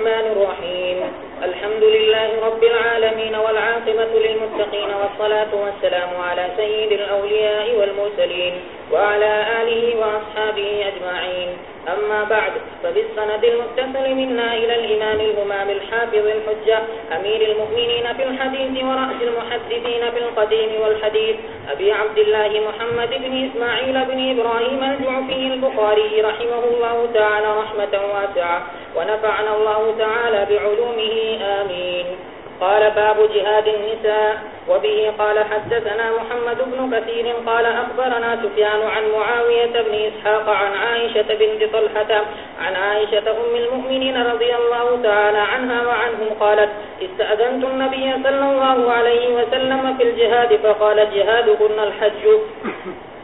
الرحمن الرحيم. الحمد لله رب العالمين والعاقبة للمتقين والصلاة والسلام على سيد الأولياء والمرسلين وعلى آله وأصحابه أجمعين. أما بعد، فبالسند المتصل منا إلى الإمام الهمام الحافظ الحجة، أمير المؤمنين في الحديث ورأس المحدثين في القديم والحديث، أبي عبد الله محمد بن إسماعيل بن إبراهيم الجعفي البخاري رحمه الله تعالى رحمة واسعة. ونفعنا الله تعالى بعلومه، آمين. قال باب جهاد النساء، وبه قال حدثنا محمد بن كثير قال أخبرنا سفيان عن معاوية بن إسحاق عن عائشة بنت طلحة، عن عائشة أم المؤمنين رضي الله تعالى عنها وعنهم قالت استأذنت النبي صلى الله عليه وسلم في الجهاد، فقال جهادكن الحج.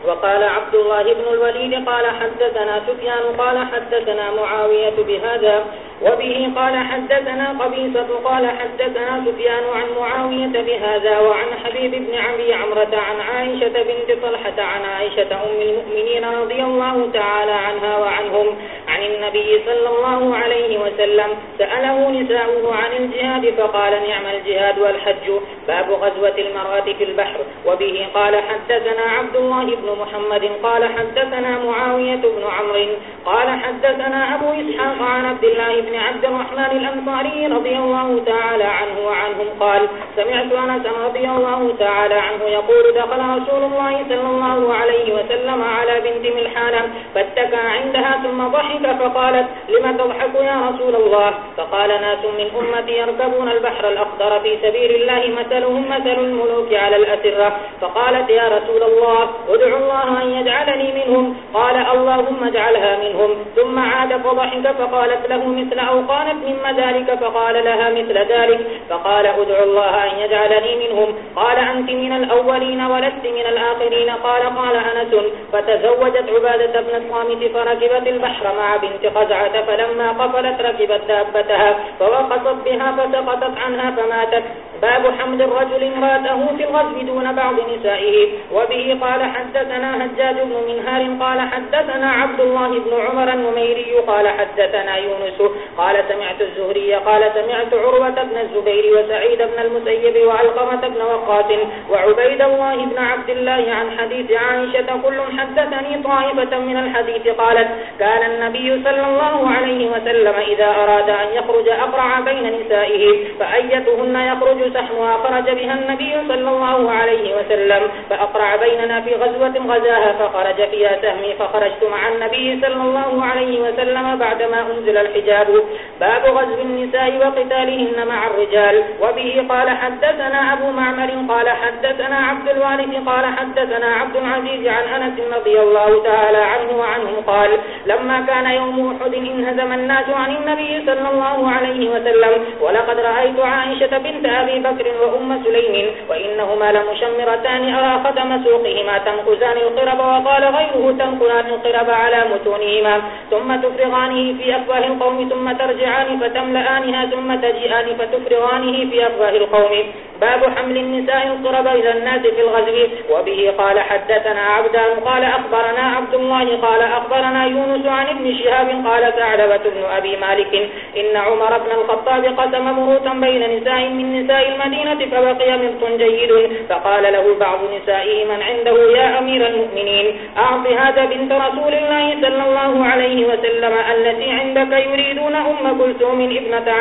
وقال عبد الله بن الوليد قال حدثنا سفيان قال حدثنا معاوية بهذا وبه قال حدثنا قبيصة قال حدثنا سفيان عن معاوية بهذا وعن حبيب بن عبي عمرة عن عائشة بنت طلحة عن عائشة أم المؤمنين رضي الله تعالى عنها وعنهم عن النبي صلى الله عليه وسلم سأله نساؤه عن الجهاد فقال نعم الجهاد والحج باب غزوة المرأة في البحر وبه قال حدثنا عبد الله بن محمد قال حدثنا معاوية بن عمر قال حدثنا أبو إسحاق عن عبد الله بن عبد الرحمن الأنصاري رضي الله تعالى عنه وعنهم قال، سمعت أنس رضي الله تعالى عنه يقول، دخل رسول الله صلى الله عليه وسلم على بنت ملحانة فاتكى عندها ثم ضحك فقالت لما تضحك يا رسول الله؟ فقال، ناس من أمتي يركبون البحر الأخضر في سبيل الله مثلهم مثل الملوك على الأسرة. فقالت، يا رسول الله ادعو الله أن يجعلني منهم. قال، اللهم اجعلها منهم. ثم عاد فضحك فقالت له، مثل أو قالت مما ذلك فقال لها مثل ذلك فقال ادعو الله أن يجعلني منهم قال أنت من الأولين ولست من الآخرين قال قال أنس فتزوجت عبادة بن الصامت فركبت البحر مع بنت خزعة فلما قفلت ركبت دابتها فوقصت بها فسقطت عنها فماتت باب حمد الرجل امراته في الغزو دون بعض نسائه وبه قال حدثنا هجاج بن منهار قال حدثنا عبد الله بن عمر النميري قال حدثنا يونس قال سمعت الزهري، قال سمعت عروة بن الزبير وسعيد بن المسيب وعلقمة بن وقات وعبيد الله بن عبد الله عن حديث عائشة كل حدثني طائفة من الحديث قالت كان النبي صلى الله عليه وسلم إذا أراد أن يخرج أقرع بين نسائه، فأيتهن يخرج سحمها خرج بها النبي صلى الله عليه وسلم، فأقرع بيننا في غزوة غزاها، فخرج فيها سهمي، فخرجت مع النبي صلى الله عليه وسلم بعدما أنزل الحجاب. باب غزو النساء وقتالهن مع الرجال. وبه قال حدثنا أبو معمر قال حدثنا عبد الوارث قال حدثنا عبد العزيز عن أنس رضي الله تعالى عنه وعنه قال لما كان يوم أحد انهزم الناس عن النبي صلى الله عليه وسلم، ولقد رأيت عائشة بنت أبي بكر وأم سليم، وإنهما لمشمرتان أرى خدم سوقهما، تنقزان القرب، وقال غيره تنقلان القرب على متونهما، ثم تفرغانه في أفواه القوم، ثم ثم ترجعان فتملآنها ثم تجيئان فتفرغانه في أفواه القوم. باب حمل النساء القرب إلى الناس في الغزو. وبه قال حدثنا عبدان، قال أخبرنا عبد الله، قال أخبرنا يونس عن ابن شهاب، قال تعلبة بن أبي مالك. إن عمر بن الخطاب قسم مروتا بين نساء من نساء المدينة فبقي مرت جيد. فقال له بعض نسائه، من عنده يا أمير المؤمنين؟ أعط هذا بنت رسول الله صلى الله عليه وسلم، التي عندك يريدون يريدون أم كلثوم ابنة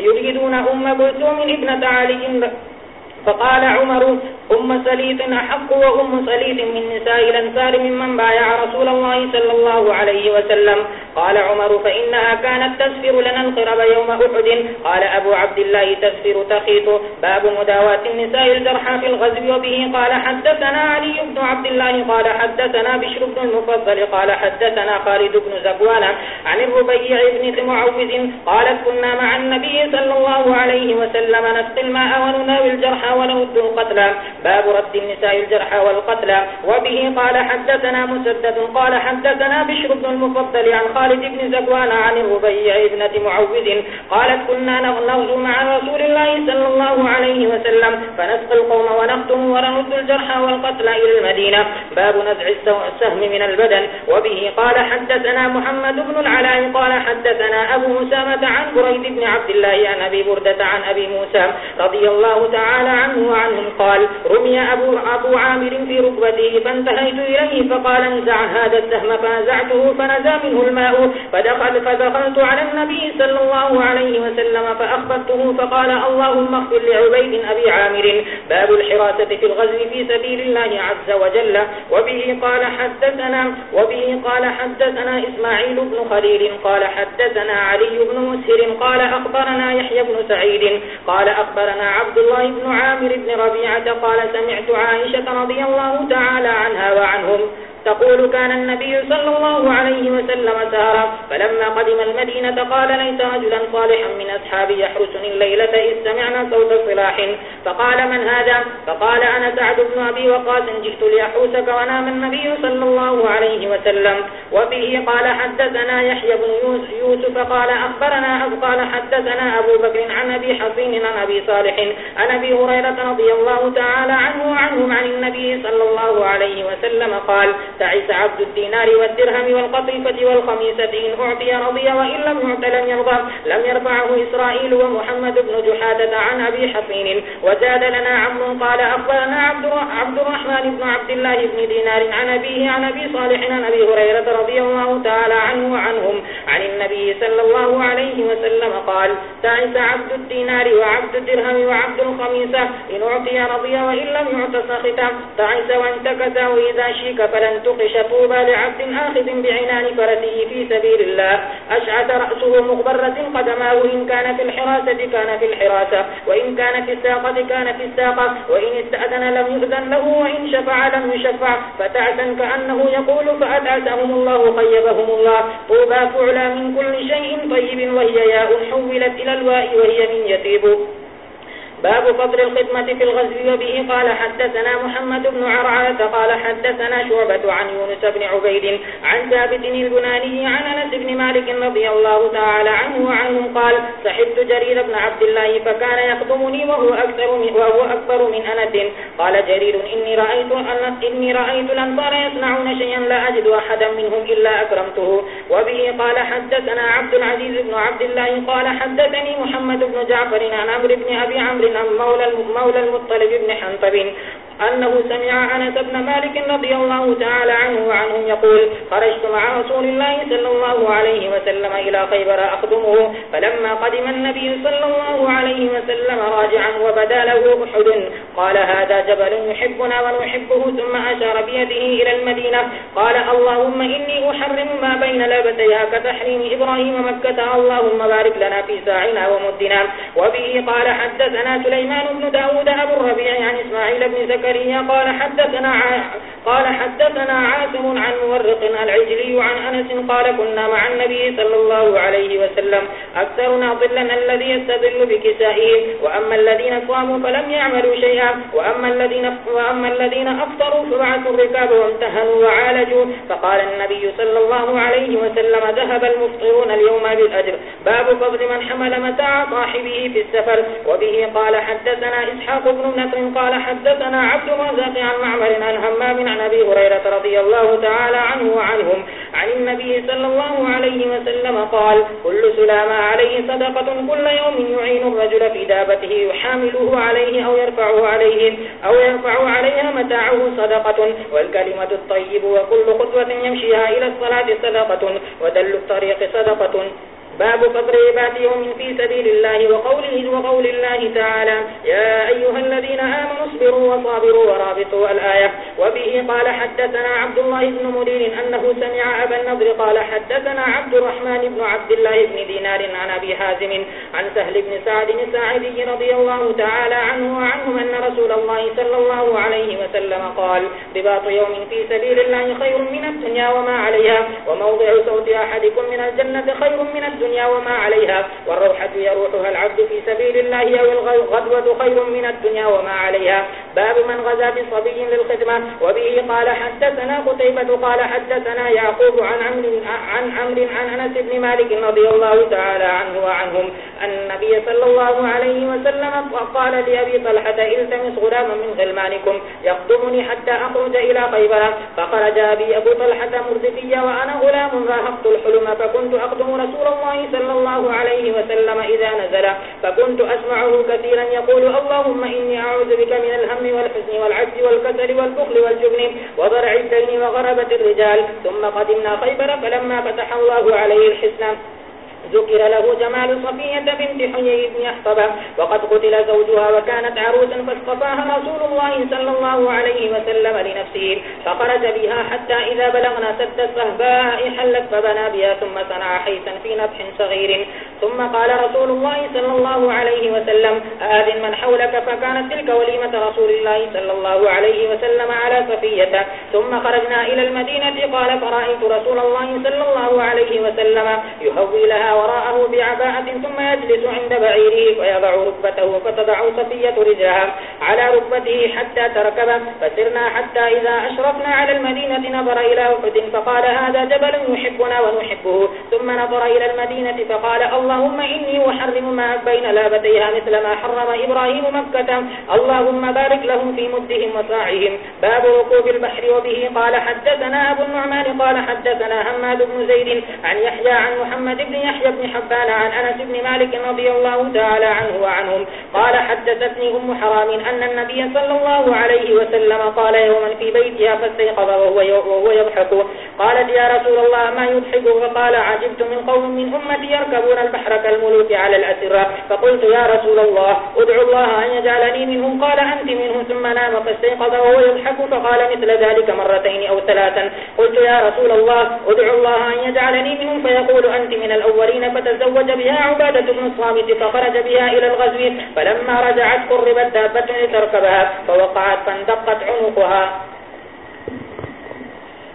يريدون أم كلثوم ابنة علي فقال عمر، أم سليط أحق وأم سليط من نساء الأنسار ممن بايع رسول الله صلى الله عليه وسلم؟ قال عمر، فإنها كانت تسفر لنا القرب يوم أحد. قال أبو عبد الله، تسفر تخيط. باب مداوات النساء الجرحى في الغزو وبه. قال حدثنا علي بن عبد الله، قال حدثنا بشر بن المفضل، قال حدثنا خالد بن زبوان عن الربيع بن معوذ. قالت، كنا مع النبي صلى الله عليه وسلم نسقي الماء ونناوي الجرحى ونود القتلى باب رد النساء الجرحى والقتلى. وبه قال حدثنا مسدد قال حدثنا بشر بن المفضل عن خالد بن زكوان عن الربيع ابنة معوذ قالت كنا نغزو مع رسول الله صلى الله عليه وسلم فنسقى القوم ونختم ونرد الجرحى والقتلى إلى المدينة. باب نزع السهم من البدن. وبه قال حدثنا محمد بن العلاء قال حدثنا أبو مسامة عن بريد بن عبد الله عن أبي بردة عن أبي موسى رضي الله تعالى عنه وعنهم قال رمي أبو, أبو عامر في ركبته فانتهيت إليه فقال انزع هذا السهم فنزعته فنزى منه الماء فدخل فدخلت على النبي صلى الله عليه وسلم فأخبرته فقال اللهم اغفر لعبيد أبي عامر باب الحراسة في الغزو في سبيل الله عز وجل وبه قال حدثنا وبه قال حدثنا إسماعيل بن خليل قال حدثنا علي بن مسهر قال أخبرنا يحيى بن سعيد قال أخبرنا عبد الله بن عامر عامر بن ربيعة قال سمعت عائشة رضي الله تعالى عنها وعنهم تقول كان النبي صلى الله عليه وسلم سهرا فلما قدم المدينة قال ليس رجلا صالحا من أصحابي يحرسني الليلة إذ سمعنا صوت صلاح. فقال من هذا؟ فقال أنا سعد بن أبي وقاس جئت لأحوسك ونام النبي صلى الله عليه وسلم. وبه قال حدثنا يحيى بن يوسف، قال أخبرنا قال حدثنا أبو بكر عن أبي حصين عن أبي صالح، عن أبي هريرة رضي الله تعالى عنه وعنهم عن النبي صلى الله عليه وسلم قال تعيس عبد الدينار والدرهم والقطيفة والخميسة إن أعطي رضي وإن لم يعط لم يرضى، لم يرفعه إسرائيل ومحمد بن جحادة عن أبي حصين. وزاد لنا عمر قال أخبرنا عبد عبد الرحمن بن عبد الله بن دينار عن أبيه، عن أبي صالح، عن أبي هريرة رضي الله تعالى عنه وعنهم. عن النبي صلى الله عليه وسلم قال تعيس عبد الدينار وعبد الدرهم وعبد الخميسة، إن أعطي رضي وإن لم يعط سخطا تعيس وانتكت وإذا شيك فلن تقش طوبى لعبد آخذ بعنان فرسه في سبيل الله. أشعث رأسه مغبرة قدماه. إن كان في الحراسة كان في الحراسة. وإن كان في الساقة كان في الساقة. وإن استأذن لم يؤذن له. وإن شفع لم يشفع. فتعسا كأنه يقول فأتعسهم الله خيبهم الله. طوبى فعلا من كل شيء طيب. وهي ياء حولت إلى الواء وهي من يتيب باب فضل الخدمة في الغزو وبه قال حدثنا محمد بن عرعة قال حدثنا شعبة عن يونس بن عبيد عن ثابت البناني عن أنس بن مالك رضي الله تعالى عنه وعنه قال صحبت جرير بن عبد الله فكان يخدمني وهو أكثر من, وهو أكبر من أنس. قال جرير إني رأيت, إني رأيت الأنصار يصنعون شيئا لا أجد أحدا منهم إلا أكرمته. وبه قال حدثنا عبد العزيز بن عبد الله قال حدثني محمد بن جعفر عن عمر بن أبي عمر مولى مولى المطلب بن حنطب. أنه سمع أنس بن مالك رضي الله تعالى عنه وعنهم يقول، خرجت مع رسول الله صلى الله عليه وسلم إلى خيبر أخدمه، فلما قدم النبي صلى الله عليه وسلم راجعا وبدا له أحد، قال هذا جبل يحبنا ونحبه، ثم أشار بيده إلى المدينة، قال اللهم إني أحرم ما بين لابتيها كتحريم إبراهيم مكة، اللهم بارك لنا في ساعنا ومدنا. وبه قال حدثنا سليمان بن داود أبو الربيع عن إسماعيل بن زكريا زكريا قال حدثنا قال حدثنا عاصم عن مورق العجلي عن أنس قال كنا مع النبي صلى الله عليه وسلم أكثرنا ظلنا الذي يستظل بكسائه وأما الذين صاموا فلم يعملوا شيئا وأما الذين, وأما الذين أفطروا فبعثوا الركاب وامتهنوا وعالجوا فقال النبي صلى الله عليه وسلم ذهب المفطرون اليوم بالأجر. باب فضل من حمل متاع صاحبه في السفر. وبه قال حدثنا إسحاق بن نصر قال حدثنا عبد الرزاق عن معمر عن همام عن عن أبي هريرة رضي الله تعالى عنه وعنهم عن النبي صلى الله عليه وسلم قال كل سلام عليه صدقة كل يوم يعين الرجل في دابته يحامله عليه أو يرفعه عليه أو يرفع عليها متاعه صدقة والكلمة الطيب وكل خطوة يمشيها إلى الصلاة صدقة ودل الطريق صدقة باب فضل عباد يوم في سبيل الله وقوله وقول الله تعالى، يا أيها الذين آمنوا اصبروا وصابروا ورابطوا الآية. وبه قال حدثنا عبد الله بن مرير أنه سمع أبا النضر قال حدثنا عبد الرحمن بن عبد الله بن دينار عن أبي حازم عن سهل بن سعد الساعدي رضي الله تعالى عنه وعنهم أن رسول الله صلى الله عليه وسلم قال، رباط يوم في سبيل الله خير من الدنيا وما عليها، وموضع صوت أحدكم من الجنة خير من الدنيا الدنيا وما عليها، والروحة يروحها العبد في سبيل الله، أو الغدوة خير من الدنيا وما عليها. باب من غزا بصبي للخدمة، وبه قال حدثنا قتيبة قال حدثنا يعقوب عن عمر عن عمر عن أنس بن مالك رضي الله تعالى عنه وعنهم النبي صلى الله عليه وسلم قال لأبي طلحة، التمس غلاما من غلمانكم، يخدمني حتى أخرج إلى خيبر. فخرج أبي أبو طلحة مرزفيا وأنا غلام راهقت الحلم، فكنت أخدم رسول الله الله صلى الله عليه وسلم إذا نزل، فكنت أسمعه كثيرا يقول، اللهم إني أعوذ بك من الهم والحزن والعجز والكسل والبخل والجبن وضرع الدين وغربة الرجال، ثم قدمنا خيبر فلما فتح الله عليه الحسن ذكر له جمال صفية بنت حيي بن يحطب، وقد قتل زوجها وكانت عروسا فاصطفاها رسول الله صلى الله عليه وسلم لنفسه، فخرج بها حتى إذا بلغنا سد الصهباء حلت فبنى بها ثم صنع حيثا في نبح صغير. ثم قال رسول الله صلى الله عليه وسلم آذن من حولك؟ فكانت تلك وليمة رسول الله صلى الله عليه وسلم على صفية. ثم خرجنا إلى المدينة قال فرأيت رسول الله صلى الله عليه وسلم يهوي لها وراءه بعباءة ثم يجلس عند بعيره ويضع ركبته فتضع صفية رجلها على ركبته حتى تركب. فسرنا حتى إذا أشرفنا على المدينة نظر إلى وفد فقال هذا جبل يحبنا ونحبه. ثم نظر إلى المدينة فقال اللهم إني أحرم ما بين لابتيها مثل ما حرم إبراهيم مكة. اللهم بارك لهم في مدهم وساعهم. باب ركوب البحر وبه. قال حدثنا أبو النعمان قال حدثنا هماد بن زيد عن يحيى عن محمد بن يحيى بن حبان عن أنس بن مالك رضي الله تعالى عنه وعنهم قال حدثتني أم حرام أن النبي صلى الله عليه وسلم قال يوما في بيتها فاستيقظ وهو, يضحك. قالت يا رسول الله ما يضحك فقال عجبت من قوم من أمتي يركبون البحر كالملوك على الأسرة فقلت يا رسول الله ادعو الله أن يجعلني منهم. قال أنت منهم. ثم نام فاستيقظ وهو يضحك. فقال مثل ذلك مرتين أو ثلاثا. قلت يا رسول الله ادعو الله أن يجعلني منهم. فيقول أنت من الأولين. فتزوج بها عبادة بن الصامت فخرج بها إلى الغزو، فلما رجعت قربت دابة لتركبها، فوقعت فاندقت عنقها.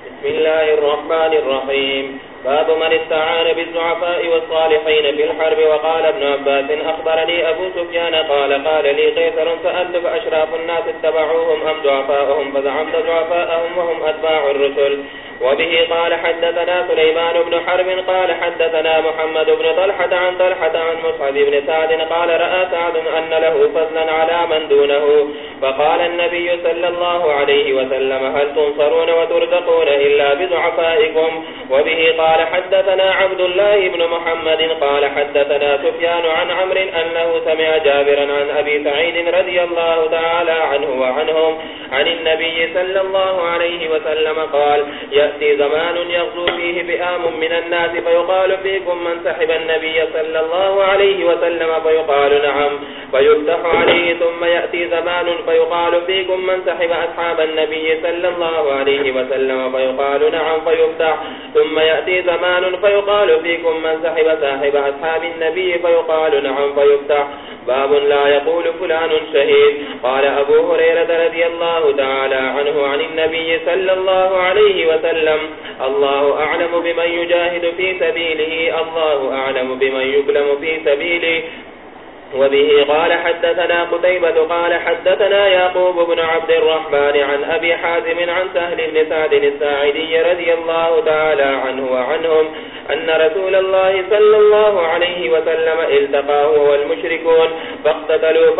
بسم الله الرحمن الرحيم. باب من استعان بالزعفاء والصالحين في الحرب، وقال ابن عباس أخبرني أبو سفيان قال قال لي قيسر سألت فأشراف الناس اتبعوهم، أم زعفاءهم فزعمت زعفاءهم وهم أتباع الرسل. وبه قال حدثنا سليمان بن حرب قال حدثنا محمد بن طلحة عن طلحة عن مصعب بن سعد قال رأى سعد أن له فضلا على من دونه، فقال النبي صلى الله عليه وسلم، هل تنصرون وترزقون إلا بزعفائكم وبه قال حدثنا عبد الله بن محمد قال حدثنا سفيان عن عمر أنه سمع جابرا عن أبي سعيد رضي الله تعالى عنه وعنهم، عن النبي صلى الله عليه وسلم قال يأتي زمان يغزو فيه بئام من الناس فيقال فيكم من سحب النبي صلى الله عليه وسلم فيقال نعم فيفتح عليه ثم يأتي زمان فيقال فيكم من سحب أصحاب النبي صلى الله عليه وسلم فيقال نعم فيفتح ثم يأتي زمان فيقال فيكم من سحب ساحب أصحاب النبي فيقال نعم فيفتح باب لا يقول فلان شهيد قال أبو هريرة رضي الله تعالى عنه عن النبي صلى الله عليه وسلم وسلم. الله أعلم بمن يجاهد في سبيله الله أعلم بمن يكلم في سبيله. وبه قال حدثنا قتيبة قال حدثنا ياقوب بن عبد الرحمن عن أبي حازم عن سهل بن سعد الساعدي رضي الله تعالى عنه وعنهم أن رسول الله صلى الله عليه وسلم التقى هو والمشركون فاقتتلوا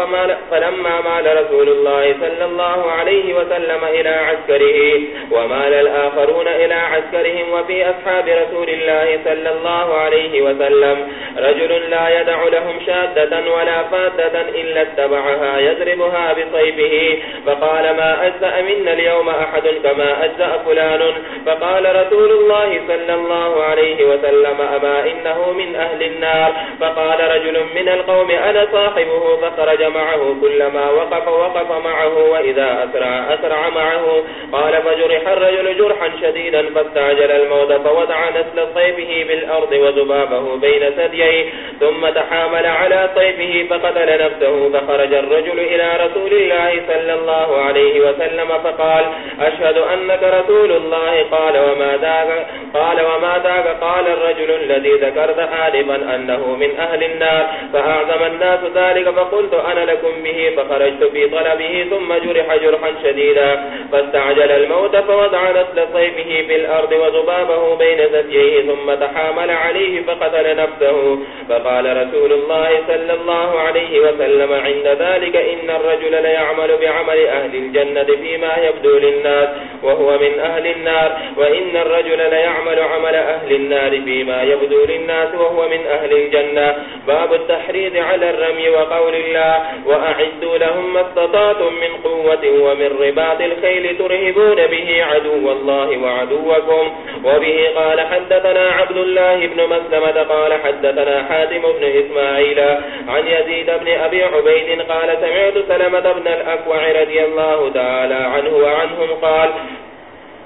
فلما مال رسول الله صلى الله عليه وسلم إلى عسكره ومال الآخرون إلى عسكرهم وفي أصحاب رسول الله صلى الله عليه وسلم رجل لا يدع لهم شادة ولا ولا فاتة إلا اتبعها، يضربها بصيبه. فقال، ما أجزأ منا اليوم أحد كما أجزأ فلان. فقال رسول الله صلى الله عليه وسلم، أما إنه من أهل النار. فقال رجل من القوم، أنا صاحبه. فخرج معه، كلما وقف وقف معه، وإذا أسرع أسرع معه. قال، فجرح الرجل جرحا شديدا، فاستعجل الموت، فوضع نسل صيفه بالأرض، وذبابه بين ثدييه، ثم تحامل على صيفه فقتل نفسه فخرج الرجل إلى رسول الله صلى الله عليه وسلم فقال، أشهد أنك رسول الله. قال، وما ذاك قال، وما ذاك قال الرجل الذي ذكرت آلبا أنه من أهل النار. فأعظم الناس ذلك فقلت أنا لكم به. فخرجت في طلبه ثم جرح جرحا شديدا. فاستعجل الموت فوضع نسل صيفه في الأرض وذبابه بين ذديه ثم تحامل عليه فقتل نفسه. فقال رسول الله صلى الله الله عليه وسلم عند ذلك إن الرجل ليعمل بعمل أهل الجنة فيما يبدو للناس وهو من أهل النار وإن الرجل ليعمل عمل أهل النار فيما يبدو للناس وهو من أهل الجنة باب التحريض على الرمي وقول الله وأعدوا لهم ما استطاعتم من قوة ومن رباط الخيل ترهبون به عدو الله وعدوكم وبه قال حدثنا عبد الله بن مسلمة قال حدثنا حاتم بن إسماعيل عن عن يزيد بن أبي عبيد قال سمعت سلمة بن الأكوع رضي الله تعالى عنه وعنهم قال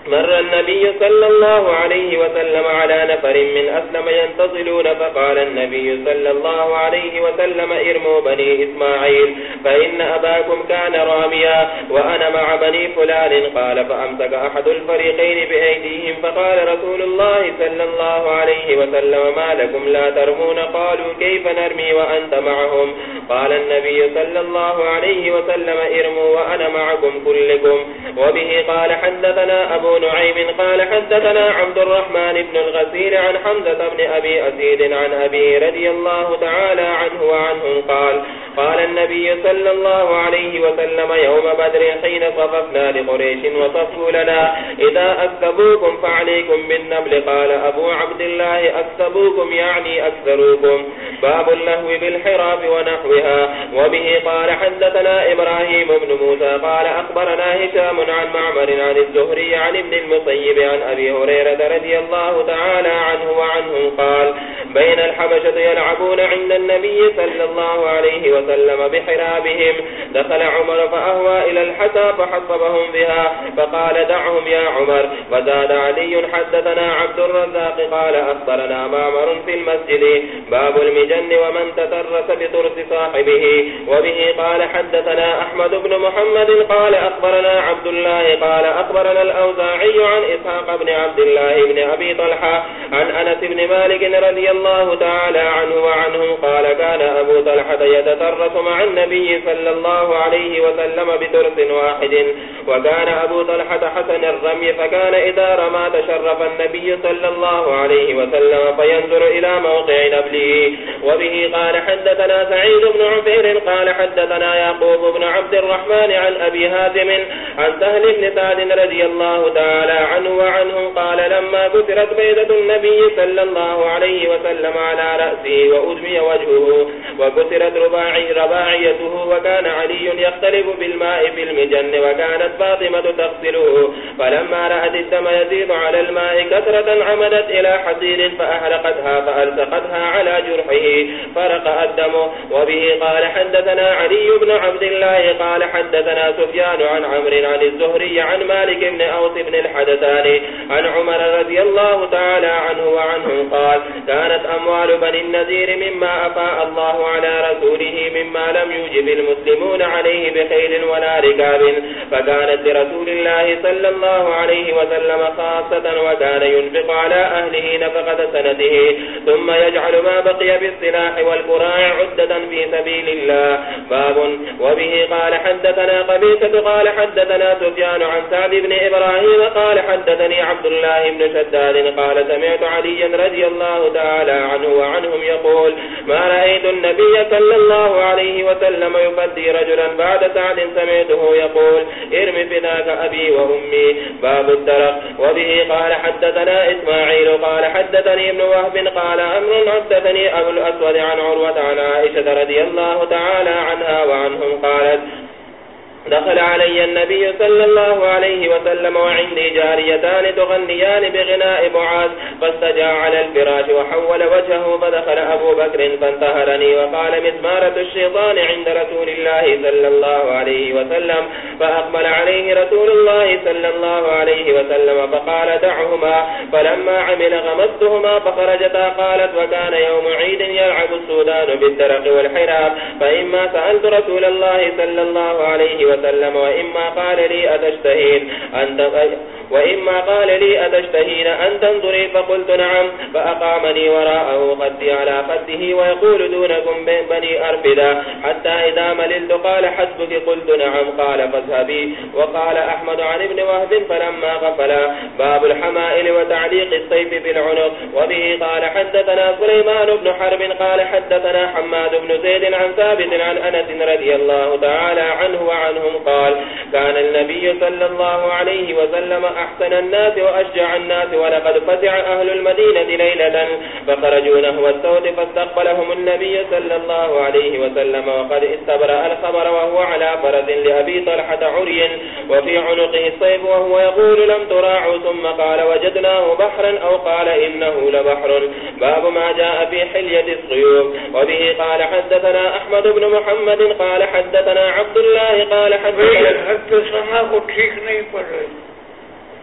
مر النبي صلى الله عليه وسلم على نفر من أسلم ينتظلون، فقال النبي صلى الله عليه وسلم، ارموا بني إسماعيل، فإن أباكم كان راميا وأنا مع بني فلان. قال، فأمسك أحد الفريقين بأيديهم، فقال رسول الله صلى الله عليه وسلم، ما لكم لا ترمون؟ قالوا، كيف نرمي وأنت معهم؟ قال النبي صلى الله عليه وسلم، ارموا وأنا معكم كلكم. وبه قال، حدثنا أبو نعيم قال حدثنا عبد الرحمن بن الغسير عن حمزة بن أبي أسيد عن أبي رضي الله تعالى عنه وعنه قال قال النبي صلى الله عليه وسلم يوم بدر حين صففنا لقريش وصفوا لنا، إذا أكتبوكم فعليكم بالنبل قال أبو عبد الله أكتبوكم يعني أكثروكم باب اللهو بالحراب ونحوها، وبه قال حدثنا إبراهيم بن موسى، قال أخبرنا هشام عن معمر عن الزهري عن ابن المصيب عن أبي هريرة رضي الله تعالى عنه وعنه قال، بين الحبشة يلعبون عند النبي صلى الله عليه وسلم بحرابهم. دخل عمر فأهوى إلى الحسى فحصبهم بها، فقال دعهم يا عمر. وزاد علي حدثنا عبد الرزاق قال أخبرنا مامر في المسجد. باب المجن ومن تترس بطرس صاحبه. وبه قال حدثنا أحمد بن محمد قال أخبرنا عبد الله قال أخبرنا الأوزاع الأوزاعي عن إسحاق بن عبد الله بن أبي طلحة عن أنس بن مالك رضي الله تعالى عنه وعنه قال كان أبو طلحة يتترس مع النبي صلى الله عليه وسلم بترس واحد، وكان أبو طلحة حسن الرمي، فكان إذا رمى تشرف النبي صلى الله عليه وسلم فينظر إلى موقع نبله، وبه قال حدثنا سعيد بن عفير قال حدثنا يعقوب بن عبد الرحمن عن أبي هازم عن سهل بن سعد رضي الله تعالى عنه وعنه قال لما كثرت بيدة النبي صلى الله عليه وسلم على رأسه وأدمي وجهه وكثرت رباعي رباعيته وكان علي يختلف بالماء في المجن وكانت فاطمة تغسله. فلما رأت الدم يزيد على الماء كثرة عمدت إلى حسين فأهلقتها فألتقتها على جرحه فرق الدم. وبه قال حدثنا علي بن عبد الله قال حدثنا سفيان عن عمر عن الزهري عن مالك بن أوس بن الحدثان عن عمر رضي الله تعالى عنه وعنه قال، كانت أموال بني النذير مما أفاء الله على رسوله مما لم يوجب المسلمون عليه بخيل ولا ركاب، فكانت لرسول الله صلى الله عليه وسلم خاصة وكان ينفق على أهله نفقة سنته، ثم يجعل ما بقي بالسلاح والقراع عدة في سبيل الله. باب. وبه قال حدثنا قبيسة قال حدثنا سفيان عن سعد بن إبراهيم قال حدثني عبد الله بن شداد قال سمعت عليا رضي الله تعالى عنه وعنهم يقول ما رأيت النبي صلى الله عليه وسلم يفدي رجلا بعد سعد سمعته يقول ارم فداك أبي وأمي باب الدرق وبه قال حدثنا إسماعيل قال حدثني ابن وهب قال أمر حدثني أبو الأسود عن عروة عن عائشة رضي الله تعالى عنها وعنهم قالت دخل علي النبي صلى الله عليه وسلم وعندي جاريتان تغنيان بغناء بعاث فاستجع على الفراش وحول وجهه، فدخل أبو بكر فانتهرني، وقال مزمارة الشيطان عند رسول الله صلى الله عليه وسلم، فأقبل عليه رسول الله صلى الله عليه وسلم، فقال دعهما، فلما عمل غمستهما فخرجتا، قالت وكان يوم عيد يلعب السودان بالدرق والحراب، فإما سألت رسول الله صلى الله عليه وسلم وسلم وإما قال لي أتشتهين أن وإما قال لي أتشتهين أن تنظري؟ فقلت نعم. فأقامني وراءه خدي على خده ويقول دونكم بني أرفدا حتى إذا مللت قال حسبك. قلت نعم. قال فاذهبي. وقال أحمد عن ابن وهب فلما غفلا باب الحمائل وتعليق الصيف بالعنق. وبه قال حدثنا سليمان بن حرب. قال حدثنا حماد بن زيد عن ثابت عن أنس رضي الله تعالى عنه وعنهم قال كان النبي صلى الله عليه وسلم أحسن الناس وأشجع الناس ولقد فتع أهل المدينة ليلة فخرجوا نهو السود فاستقبلهم النبي صلى الله عليه وسلم وقد استبرأ الخبر وهو على فرد لأبي طلحة عري وفي عنقه الصيف وهو يقول لم تراعوا ثم قال وجدناه بحرا أو قال إنه لبحر باب ما جاء في حلية الصيوف وبه قال حدثنا أحمد بن محمد قال حدثنا عبد الله قال حدثنا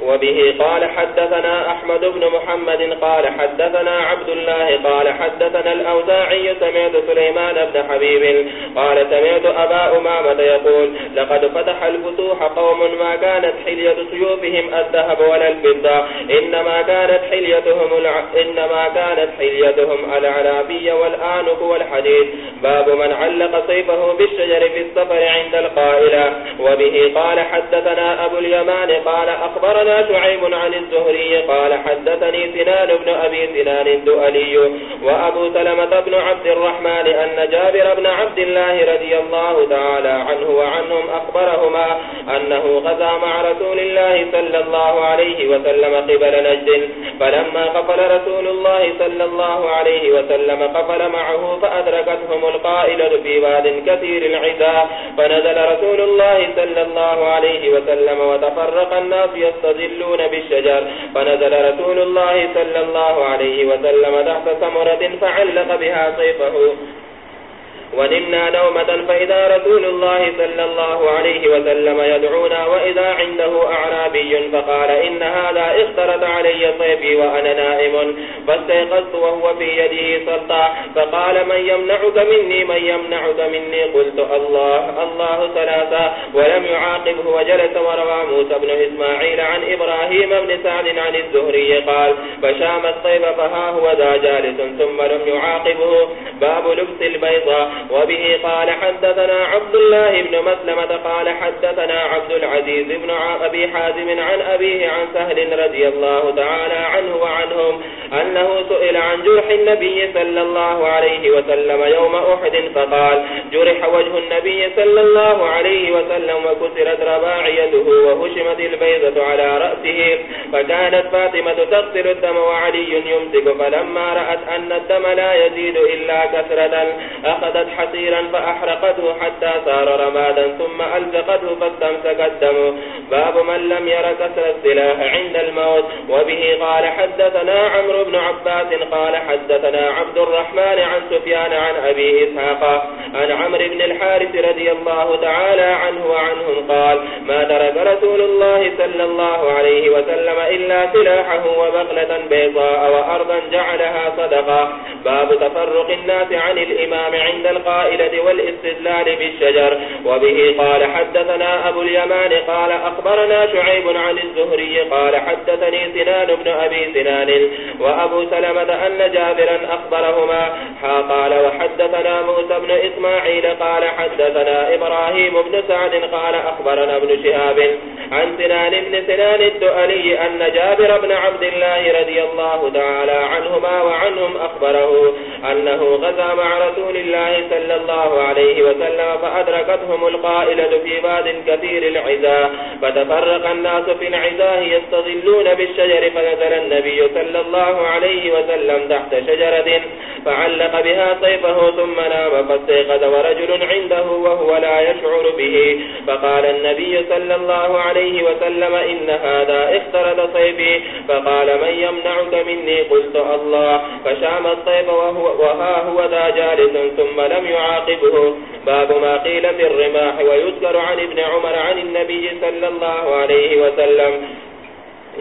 وبه قال حدثنا أحمد بن محمد قال حدثنا عبد الله قال حدثنا الأوزاعي سمعت سليمان بن حبيب قال سمعت أبا أمامة يقول لقد فتح الفتوح قوم ما كانت حلية سيوفهم الذهب ولا الفضة إنما كانت حليتهم الع... إنما كانت حليتهم العرابية والآنف والحديد. باب من علق صيفه بالشجر في السفر عند القائلة. وبه قال حدثنا أبو اليمان قال أخبرنا شعيب عن الزهري قال حدثني سنان بن أبي سنان الدؤلي وأبو سلمة بن عبد الرحمن أن جابر بن عبد الله رضي الله تعالى عنه وعنهم أخبرهما أنه غزى مع رسول الله صلى الله عليه وسلم قبل نجد، فلما قفل رسول الله صلى الله عليه وسلم قفل معه فأدركتهم القائلة في واد كثير العزاء فنزل رسول الله صلى الله عليه وسلم وتفرق الناس يستضيب يستظلون بالشجر. فنزل رسول الله صلى الله عليه وسلم تحت ثمرة فعلق بها صيفه. ونمنا نومة فإذا رسول الله صلى الله عليه وسلم يدعونا وإذا عنده أعرابي فقال إن هذا اخترت علي صيفي وأنا نائم. فاستيقظت وهو في يده سلطة فقال من يمنعك مني؟ من يمنعك مني؟ قلت الله الله ثلاثة. ولم يعاقبه وجلس وروى موسى بن إسماعيل عن إبراهيم بن سعد عن الزهري قال فشام الصيف فها هو ذا جالس، ثم لم يعاقبه. باب لبس البيضة. وبه قال حدثنا عبد الله بن مسلمة قال حدثنا عبد العزيز بن أبي حازم عن أبيه عن سهل رضي الله تعالى عنه وعنهم أنه سئل عن جرح النبي صلى الله عليه وسلم يوم أحد فقال جرح وجه النبي صلى الله عليه وسلم وكسرت رباعيته وهشمت البيضة على رأسه فكانت فاطمة تغسل الدم وعلي يمسك فلما رأت أن الدم لا يزيد إلا كسرة أخذت فأخذت حصيرا فأحرقته حتى صار رمادا، ثم ألزقته فاستمسك الدم. باب من لم ير كسر السلاح عند الموت. وبه قال حدثنا عمرو بن عباس قال حدثنا عبد الرحمن عن سفيان عن أبي إسحاق عن عمرو بن الحارث رضي الله تعالى عنه وعنهم قال ما ترك رسول الله صلى الله عليه وسلم إلا سلاحه وبغلة بيضاء وأرضا جعلها صدقا باب تفرق الناس عن الإمام عند القائلة والاستدلال بالشجر. وبه قال حدثنا أبو اليمان قال أخبرنا شعيب عن الزهري قال حدثني سنان بن أبي سنان. وأبو سلمة أن جابرا أخبرهما حا قال وحدثنا موسى بن إسماعيل قال حدثنا إبراهيم بن سعد قال أخبرنا ابن شهاب عن سنان بن سنان الدؤلي أن جابر بن عبد الله رضي الله تعالى عنهما وعنهم أخبره أنه غزى مع رسول الله صلى الله عليه وسلم فأدركتهم القائلة في باد كثير العزاء، فتفرق الناس في العزاء، يستظلون بالشجر، فنزل النبي صلى الله عليه وسلم تحت شجرة فعلق بها صيفه، ثم نام فاستيقظ ورجل عنده وهو لا يشعر به. فقال النبي صلى الله عليه وسلم، إن هذا اخترد صيفي. فقال، من يمنعك مني؟ قلت، الله. فشام الصيف وهو وها هو ذا جالس، ثم ولم يعاقبه. باب ما قيل في الرماح ويذكر عن ابن عمر عن النبي صلى الله عليه وسلم.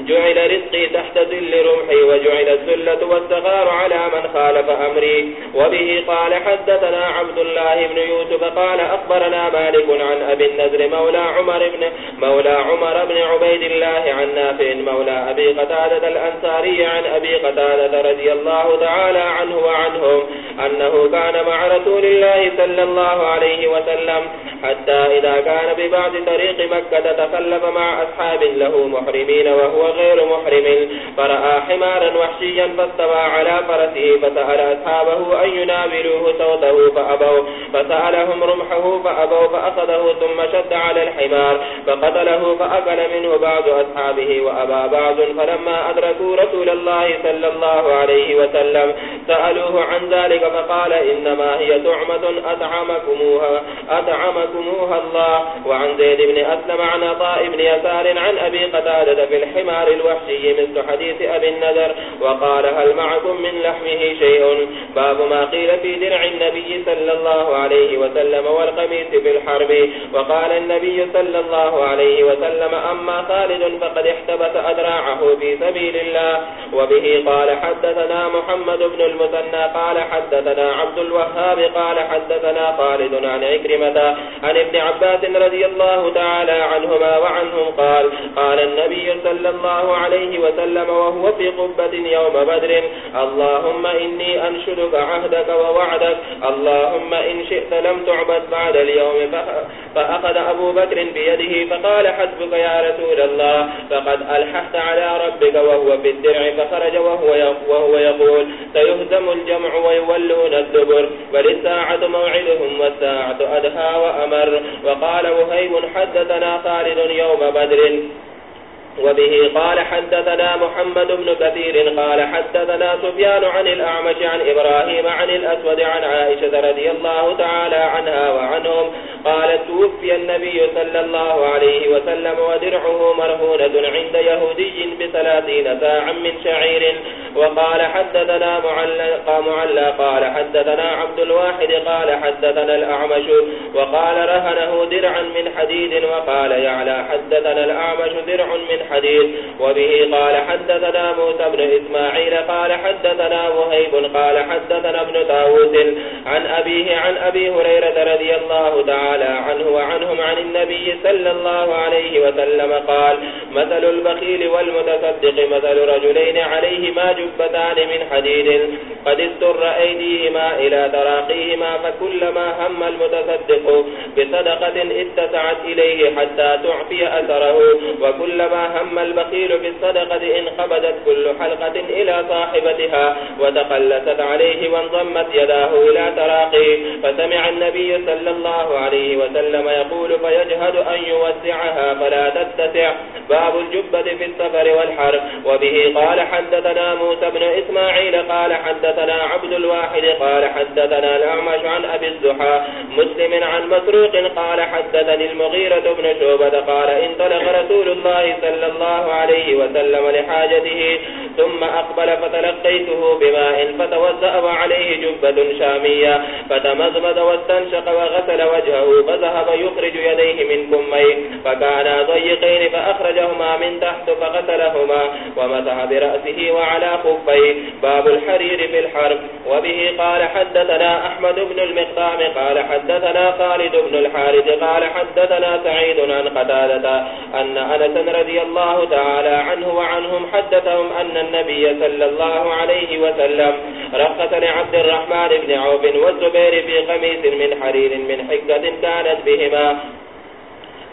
جعل رزقي تحت ذل رمحي وجعل الذلة والسغار على من خالف أمري. وبه قال حدثنا عبد الله بن يوسف قال أخبرنا مالك عن أبي النذر مولى عمر بن مولى عمر بن عبيد الله عن نافع مولى أبي قتادة الأنصاري عن أبي قتادة رضي الله تعالى عنه وعنهم أنه كان مع رسول الله صلى الله عليه وسلم حتى إذا كان ببعض طريق مكة تخلف مع أصحاب له محرمين وهو غير محرم. فرأى حمارا وحشيا فاستوى على فرسه فسأل أصحابه أن ينابلوه صوته فأبوا فسألهم رمحه فأبوا فأخذه ثم شد على الحمار فقتله فأكل منه بعض أصحابه وأبى بعض فلما أدركوا رسول الله صلى الله عليه وسلم سألوه عن ذلك فقال إنما هي تعمة أطعمكموها, أطعمكموها الله. وعن زيد بن أسلم عن أطاء بن يسار عن أبي قتادة في الحمار الحمار الوحشي مثل حديث أبي النذر، وقال هل معكم من لحمه شيء باب ما قيل في درع النبي صلى الله عليه وسلم والقميس في الحرب. وقال النبي صلى الله عليه وسلم أما خالد فقد احتبت أدراعه في سبيل الله وبه قال حدثنا محمد بن المثنى، قال حدثنا عبد الوهاب، قال حدثنا خالد عن عكرمة، عن ابن عباس رضي الله تعالى عنهما وعنهم قال قال النبي صلى الله الله عليه وسلم وهو في قبة يوم بدر اللهم إني أنشدك عهدك ووعدك اللهم إن شئت لم تعبد بعد اليوم فأخذ أبو بكر بيده فقال حسبك يا رسول الله فقد ألححت على ربك وهو في الدرع فخرج وهو, وهو يقول سيهزم الجمع ويولون الدبر بل الساعة موعدهم والساعة أدهى وأمر وقال وهيب حدثنا خالد يوم بدر وبه قال حدثنا محمد بن كثير قال حدثنا سفيان عن الأعمش عن إبراهيم عن الأسود عن عائشة رضي الله تعالى عنها وعنهم قال توفي النبي صلى الله عليه وسلم ودرعه مرهونة عند يهودي بثلاثين ساعا من شعير وقال حدثنا معلق معلق قال حدثنا عبد الواحد قال حدثنا الأعمش وقال رهنه درعا من حديد وقال يعلى حدثنا الأعمش درع من حديث وبه قال حدثنا موسى بن إسماعيل قال حدثنا وهيب قال حدثنا ابن تاوس عن أبيه عن أبي هريرة رضي الله تعالى عنه وعنهم عن النبي صلى الله عليه وسلم قال مثل البخيل والمتصدق مثل رجلين عليه عليهما جبتان من حديد. قد استر أيديهما إلى تراقيهما فكلما هم المتصدق بصدقة اتسعت إليه حتى تعفي أثره. وكلما هم البخيل بالصدقة انقبضت كل حلقة إلى صاحبتها وتقلست عليه وانضمت يداه إلى تراقيه. فسمع النبي صلى الله عليه وسلم يقول فيجهد أن يوسعها فلا تتسع. باب الجبة في السفر والحرب وبه قال حدثنا موسى موسى بن إسماعيل قال حدثنا عبد الواحد قال حدثنا الأعمش عن أبي الزحى مسلم عن مسروق قال حدثني المغيرة بن شوبة قال انطلق رسول الله صلى الله عليه وسلم لحاجته ثم أقبل فتلقيته بماء فتوزأ وعليه جبة شامية فتمزمد واستنشق وغسل وجهه فذهب يخرج يديه من كمين فكانا ضيقين فأخرجهما من تحت فغسلهما ومسح برأسه وعلى خفيه باب الحرير في الحرب وبه قال حدثنا أحمد بن المقدام، قال حدثنا خالد بن الحارث، قال حدثنا سعيد عن قتادة، أن أنس رضي الله تعالى عنه وعنهم حدثهم أن النبي صلى الله عليه وسلم رخص لعبد الرحمن بن عوف والزبير في قميص من حرير من حكة كانت بهما.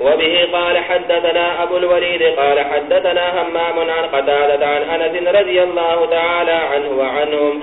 وبه قال حدثنا أبو الوليد قال حدثنا همام عن قتادة عن أنس رضي الله تعالى عنه وعنهم.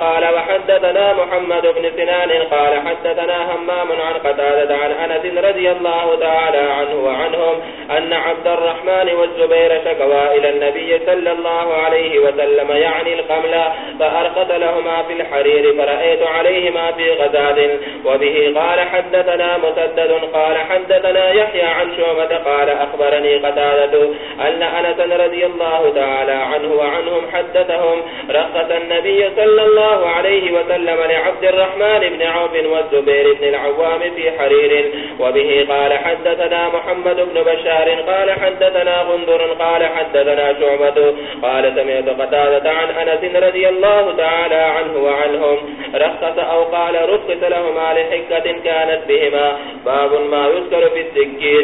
قال وحدثنا محمد بن سنان قال حدثنا همام عن قتادة عن أنس رضي الله تعالى عنه وعنهم أن عبد الرحمن والزبير شكوا إلى النبي صلى الله عليه وسلم يعني القمل فأرقت لهما في الحرير فرأيت عليهما في غزاد وبه قال حدثنا مسدد قال حدثنا يحيى عن شعبة قال أخبرني قتادة أن أنسا رضي الله تعالى عنه وعنهم حدثهم رخص النبي صلى الله عليه وسلم لعبد الرحمن بن عوف والزبير بن العوام في حرير وبه قال حدثنا محمد بن بشار قال حدثنا غندر قال حدثنا شعبة قال سمعت قتادة عن أنس رضي الله تعالى عنه وعنهم رخص أو قال رخص لهما لحكة كانت بهما باب ما يذكر في السكين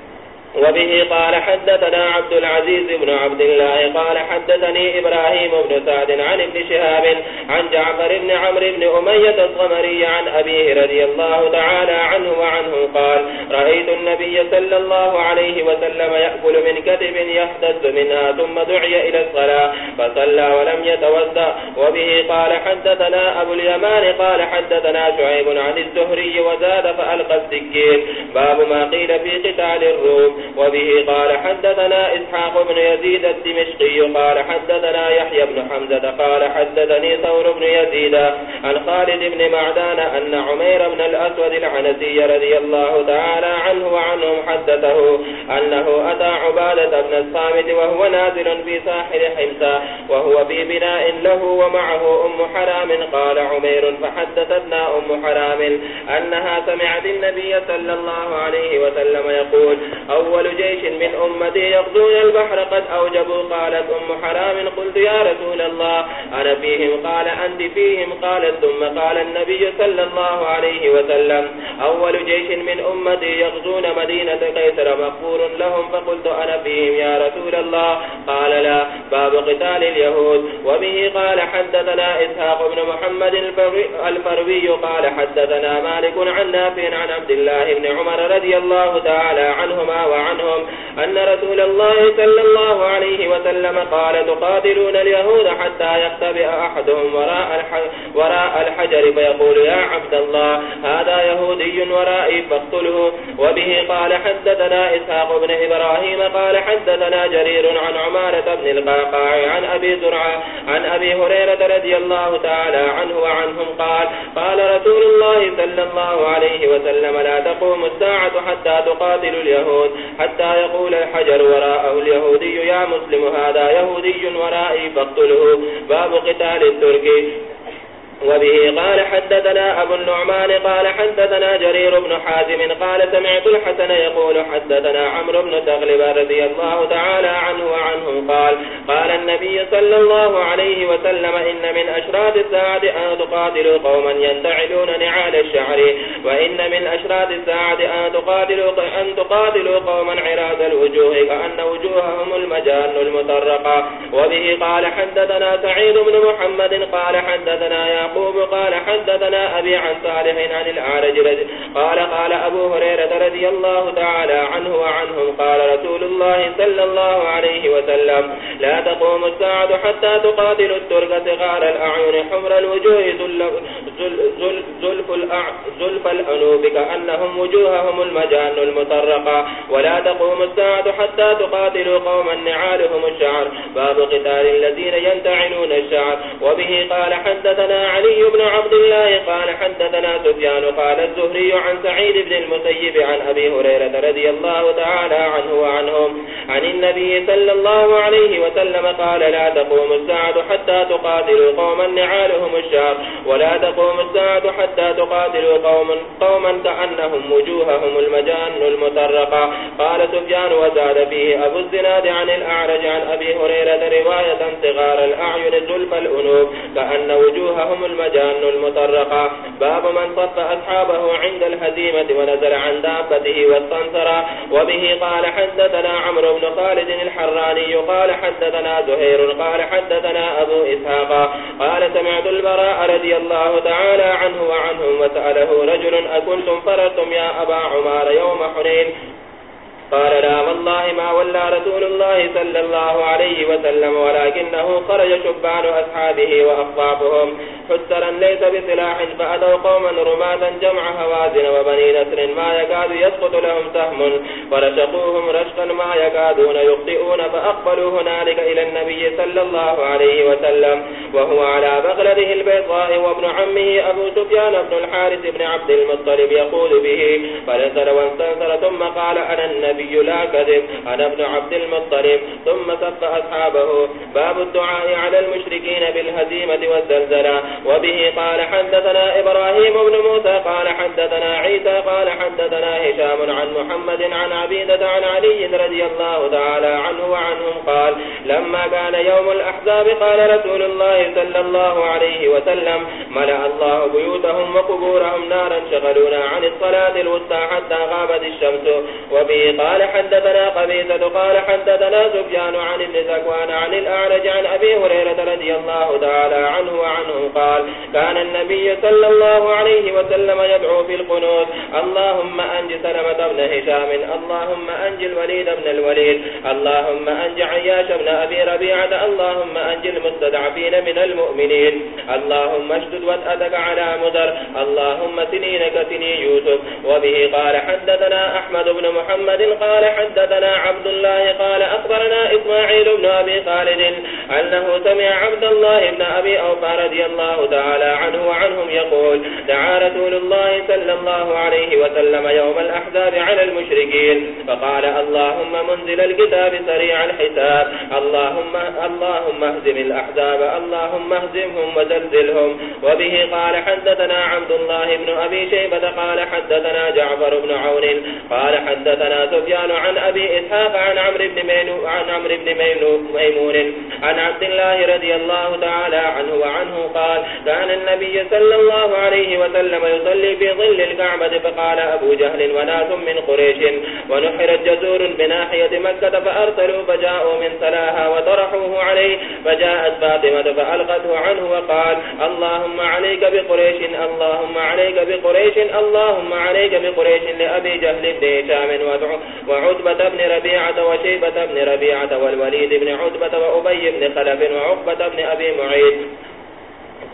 وبه قال حدثنا عبد العزيز بن عبد الله قال حدثني إبراهيم بن سعد عن ابن شهاب عن جعفر بن عمر بن أمية الصمري عن أبيه رضي الله تعالى عنه وعنه قال، رأيت النبي صلى الله عليه وسلم يأكل من كتب يحدث منها ثم دعي إلى الصلاة، فصلى ولم يتوزى وبه قال حدثنا أبو اليمان قال حدثنا شعيب عن الزهري وزاد فألقى السكين. باب ما قيل في قتال الروم. وبه قال حدثنا إسحاق بن يزيد الدمشقي قال حدثنا يحيى بن حمزة قال حدثني ثور بن يزيد عن خالد بن معدان أن عمير بن الأسود العنسي رضي الله تعالى عنه وعنهم حدثه أنه أتى عبادة بن الصامت وهو نازل في ساحل حمسة وهو في بناء له ومعه أم حرام قال عمير فحدثتنا أم حرام أنها سمعت النبي صلى الله عليه وسلم يقول أول أول جيش من أمتي يغضون البحر قد أوجبوا قالت أم حرام قلت يا رسول الله أنا فيهم؟ قال أنت فيهم؟ قالت ثم قال النبي صلى الله عليه وسلم أول جيش من أمتي يغضون مدينة قيسر مغفور لهم، فقلت أنا فيهم يا رسول الله؟ قال لا، باب قتال اليهود. وبه قال حدثنا إسحاق بن محمد الفروي قال حدثنا مالك عن نافع عن عبد الله بن عمر رضي الله تعالى عنهما وعن عنهم أن رسول الله صلى الله عليه وسلم قال تقاتلون اليهود حتى يختبئ أحدهم وراء, وراء الحجر فيقول يا عبد الله هذا يهودي ورائي فاقتله. وبه قال حدثنا إسحاق بن إبراهيم قال حدثنا جرير عن عمارة بن القاقاع عن أبي زرعة عن أبي هريرة رضي الله تعالى عنه وعنهم قال قال رسول الله صلى الله عليه وسلم لا تقوم الساعة حتى تقاتل اليهود. حتى يقول الحجر وراءه اليهودي يا مسلم هذا يهودي ورائي فاقتله. باب قتال التركي. وبه قال حدثنا أبو النعمان قال حدثنا جرير بن حازم قال سمعت الحسن يقول حدثنا عمرو بن تغلب رضي الله تعالى عنه وعنه قال قال النبي صلى الله عليه وسلم إن من أشراط الساعة أن تقاتلوا قوما ينتعلون نعال الشعر وإن من أشراط الساعة أن تقاتلوا, أن تقاتلوا قوما عراض الوجوه كأن وجوههم المجان المطرقة. وبه قال حدثنا سعيد بن محمد قال حدثنا يا يعقوب قال حدثنا أبي عن صالح عن الأعرج قال قال أبو هريرة رضي الله تعالى عنه وعنهم قال رسول الله صلى الله عليه وسلم لا تقوم الساعة حتى تقاتل الترك صغار الأعين حمر الوجوه زلف الأنوب كأنهم وجوههم المجان المطرقة. ولا تقوم الساعة حتى تقاتل قوما نعالهم الشعر. باب قتال الذين ينتعنون الشعر. وبه قال حدثنا علي بن عبد الله قال حدثنا سفيان قال الزهري عن سعيد بن المسيب عن أبي هريرة رضي الله تعالى عنه وعنهم عن النبي صلى الله عليه وسلم قال لا تقوم الساعة حتى تقاتلوا قوما نعالهم الشعر ولا تقوم الساعة حتى تقاتلوا قوما, قوما كأنهم وجوههم المجان المترقة قال سفيان وزاد فيه أبو الزناد عن الأعرج عن أبي هريرة رواية صغار الأعين زلف الأنوب كأن وجوههم المجان المترقة باب من صف أصحابه عند الهزيمة ونزل عن دابته واستنصر وبه قال حدثنا عمرو بن خالد الحراني قال حدثنا زهير قال حدثنا أبو إسحاق قال سمعت البراء رضي الله تعالى عنه وعنهم وسأله رجل أكنتم فررتم يا أبا عمار يوم حنين؟ قال لا والله ما ولى رسول الله صلى الله عليه وسلم ولكنه خرج شبان أصحابه وأخفافهم حسرا ليس بسلاح فأدوا قوما رمادا جمع هوازن وبني نسر ما يكاد يسقط لهم سهم فرشقوهم رشقا ما يكادون يخطئون فأقبلوا هنالك إلى النبي صلى الله عليه وسلم وهو على بغلده البيضاء وابن عمه أبو سفيان بن الحارث بن عبد المطلب يقول به فلنسر وانسنسر ثم قال أنا النبي النبي لا كذب، أنا ابن عبد المطلب. ثم سف أصحابه. باب الدعاء على المشركين بالهزيمة والزلزلة. وبه قال حدثنا إبراهيم بن موسى قال حدثنا عيسى قال حدثنا هشام عن محمد عن عبيدة عن علي رضي الله تعالى عنه وعنهم قال، لما كان يوم الأحزاب قال رسول الله صلى الله عليه وسلم ملأ الله بيوتهم وقبورهم نارا شغلونا عن الصلاة الوسطى حتى غابت الشمس. وبه قال حدثنا قبيسة قال حدثنا سفيان عن ابن زكوان عن الأعرج عن أبي هريرة رضي الله تعالى عنه وعنه قال قال، كان النبي صلى الله عليه وسلم يدعو في القنوت، اللهم أنج سلمة بن هشام، اللهم أنج الوليد بن الوليد، اللهم أنج عياش بن أبي ربيعة، اللهم أنج المستدعفين من المؤمنين، اللهم اشدد وتأتك على مدر، اللهم سنينك سني يوسف. وبه قال، حدثنا أحمد بن محمد قال، حدثنا عبد الله قال، أخبرنا إسماعيل بن أبي خالد أنه سمع عبد الله بن أبي أوفى رضي الله الله تعالى عنه وعنهم يقول دعا رسول الله صلى الله عليه وسلم يوم الأحزاب على المشركين فقال اللهم منزل الكتاب سريع الحساب اللهم, اللهم اهزم الأحزاب اللهم اهزمهم وزلزلهم. وبه قال حدثنا عبد الله بن أبي شيبة قال حدثنا جعفر بن عون قال حدثنا سفيان عن أبي إسحاق عن عمرو بن مينو عن عمرو بن ميمون عن عبد الله رضي الله تعالى عنه وعنه قال كان النبي صلى الله عليه وسلم يصلي في ظل الكعبة فقال أبو جهل وناس من قريش ونحر الجزور بناحية مكة فأرسلوا فجاءوا من سلاها وطرحوه عليه فجاءت فاطمة فألقته عنه وقال اللهم عليك بقريش، اللهم عليك بقريش، اللهم عليك بقريش لأبي جهل بن هشام وعتبة بن ربيعة وشيبة بن ربيعة والوليد بن عتبة وأبي بن خلف وعقبة بن أبي معيد.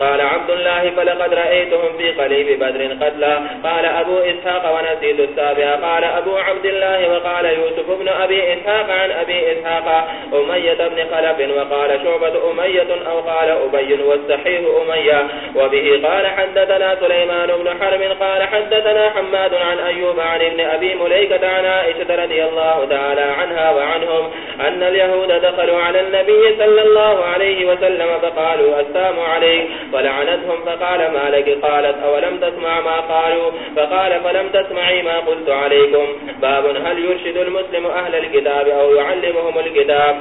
قال عبد الله فلقد رأيتهم في قليب بدر قتلا. قال أبو إسحاق ونسيت السابع. قال أبو عبد الله وقال يوسف بن أبي إسحاق عن أبي إسحاق أمية بن خلف وقال شعبة أمية أو قال أبي والسحيه أمية. وبه قال حدثنا سليمان بن حرم قال حدثنا حماد عن أيوب عن ابن أبي مليكة عن عائشة رضي الله تعالى عنها وعنهم أن اليهود دخلوا على النبي صلى الله عليه وسلم فقالوا السلام عليك. فلعنتهم فقال ما لك قالت أولم تسمع ما قالوا؟ فقال فلم تسمعي ما قلت عليكم. باب هل يرشد المسلم أهل الكتاب أو يعلمهم الكتاب؟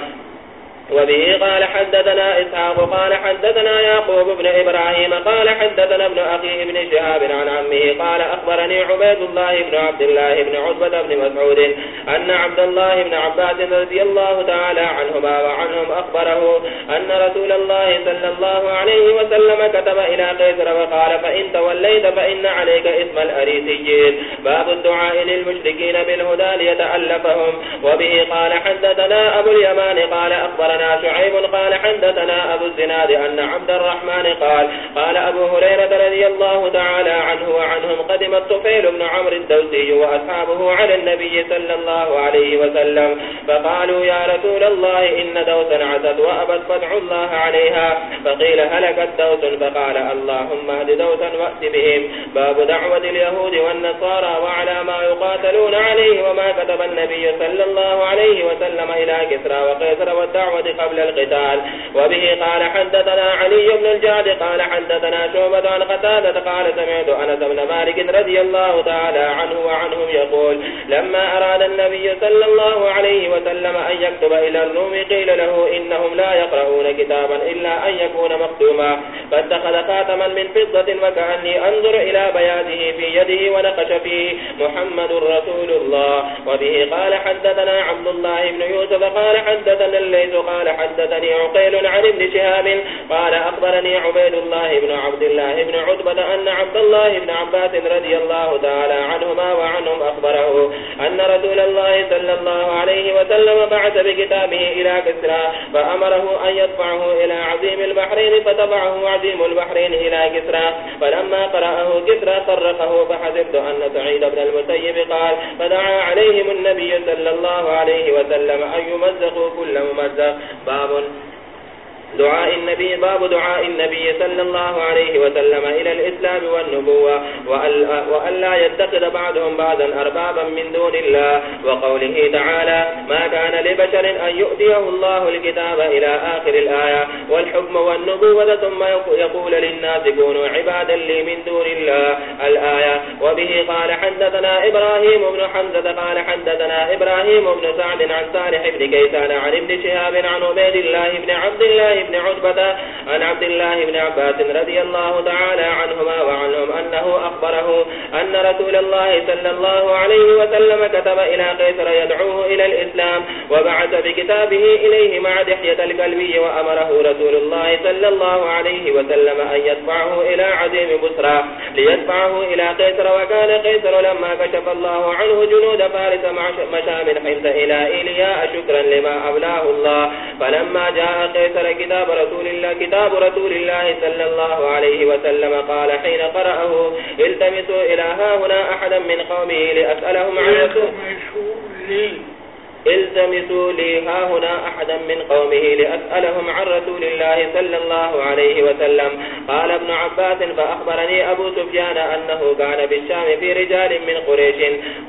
وبه قال حدثنا إسحاق، قال حدثنا يعقوب بن إبراهيم، قال حدثنا ابن أخي ابن شهاب عن عمه، قال أخبرني عبيد الله بن عبد الله بن عزبة بن مسعود أن عبد الله بن عباس رضي الله تعالى عنهما وعنهم أخبره أن رسول الله صلى الله عليه وسلم كتب إلى قيسر وقال فإن توليت فإن عليك اسم الأريسيين. باب الدعاء للمشركين بالهدى ليتألفهم. وبه قال حدثنا أبو اليمان، قال أخبرنا أخبرنا شعيب قال حدثنا أبو الزناد أن عبد الرحمن قال قال أبو هريرة رضي الله تعالى عنه وعنهم قدم الطفيل بن عمر الدوسي وأصحابه على النبي صلى الله عليه وسلم فقالوا يا رسول الله إن دوسا عتت وأبت فدعوا الله عليها فقيل هلكت دوس فقال اللهم اهد دوسا وأت بهم باب دعوة اليهود والنصارى وعلى ما يقاتلون عليه وما كتب النبي صلى الله عليه وسلم إلى كسرى وقيسر والدعوة قبل القتال. وبه قال حدثنا علي بن الجعد قال حدثنا شعبة عن قتادة، قال سمعت أنس بن مالك رضي الله تعالى عنه وعنهم يقول، لما أراد النبي صلى الله عليه وسلم أن يكتب إلى الروم، قيل له إنهم لا يقرؤون كتابا إلا أن يكون مكتوما فاتخذ خاتما من فضة وكأني أنظر إلى بياده في يده ونقش فيه محمد رسول الله. وبه قال حدثنا عبد الله بن يوسف، قال حدثنا الليث، قال قال حدثني عقيل عن ابن شهاب قال أخبرني عبيد الله بن عبد الله بن عتبة أن عبد الله بن عباس رضي الله تعالى عنهما وعنهم أخبره أن رسول الله صلى الله عليه وسلم بعث بكتابه إلى كسرى فأمره أن يدفعه إلى عظيم البحرين فتبعه عظيم البحرين إلى كسرى فلما قرأه كسرى صرقه فحسبت أن سعيد بن المسيب قال فدعا عليهم النبي صلى الله عليه وسلم أن يمزقوا كل ممزق. باب دعاء النبي، باب دعاء النبي صلى الله عليه وسلم إلى الإسلام والنبوة، وأن لا يتخذ بعضهم بعضا أربابا من دون الله، وقوله تعالى ما كان لبشر أن يؤتيه الله الكتاب إلى آخر الآية، والحكم والنبوة ثم يقول للناس كونوا عبادا لي من دون الله. الآية وبه قال حدثنا إبراهيم بن حمزة، قال حدثنا إبراهيم بن سعد عن صالح بن كيسان عن ابن شهاب عن عبيد الله بن عبد الله بن عتبة عن عبد الله بن عباس رضي الله تعالى عنهما وعنهم أنه أخبره أن رسول الله صلى الله عليه وسلم كتب إلى قيسر يدعوه إلى الإسلام وبعث بكتابه إليه مع دحية الكلبي وأمره رسول الله صلى الله عليه وسلم أن يدفعه إلى عظيم بسرى ليدفعه إلى قيسر وكان قيسر لما كشف الله عنه جنود فارس مشى من حمس إلى إلياء شكرا لما أبلاه الله. فلما جاء قيسر كتاب رسول الله، كتاب رسول الله صلى الله عليه وسلم. قال، حين قرأه، التمسوا إلى هاهنا أحدا من قومه لأسألهم عن رسول التمسوا لي ها هنا أحدا من قومه لأسألهم عن رسول الله صلى الله عليه وسلم. قال ابن عباس، فأخبرني أبو سفيان أنه كان بالشام في رجال من قريش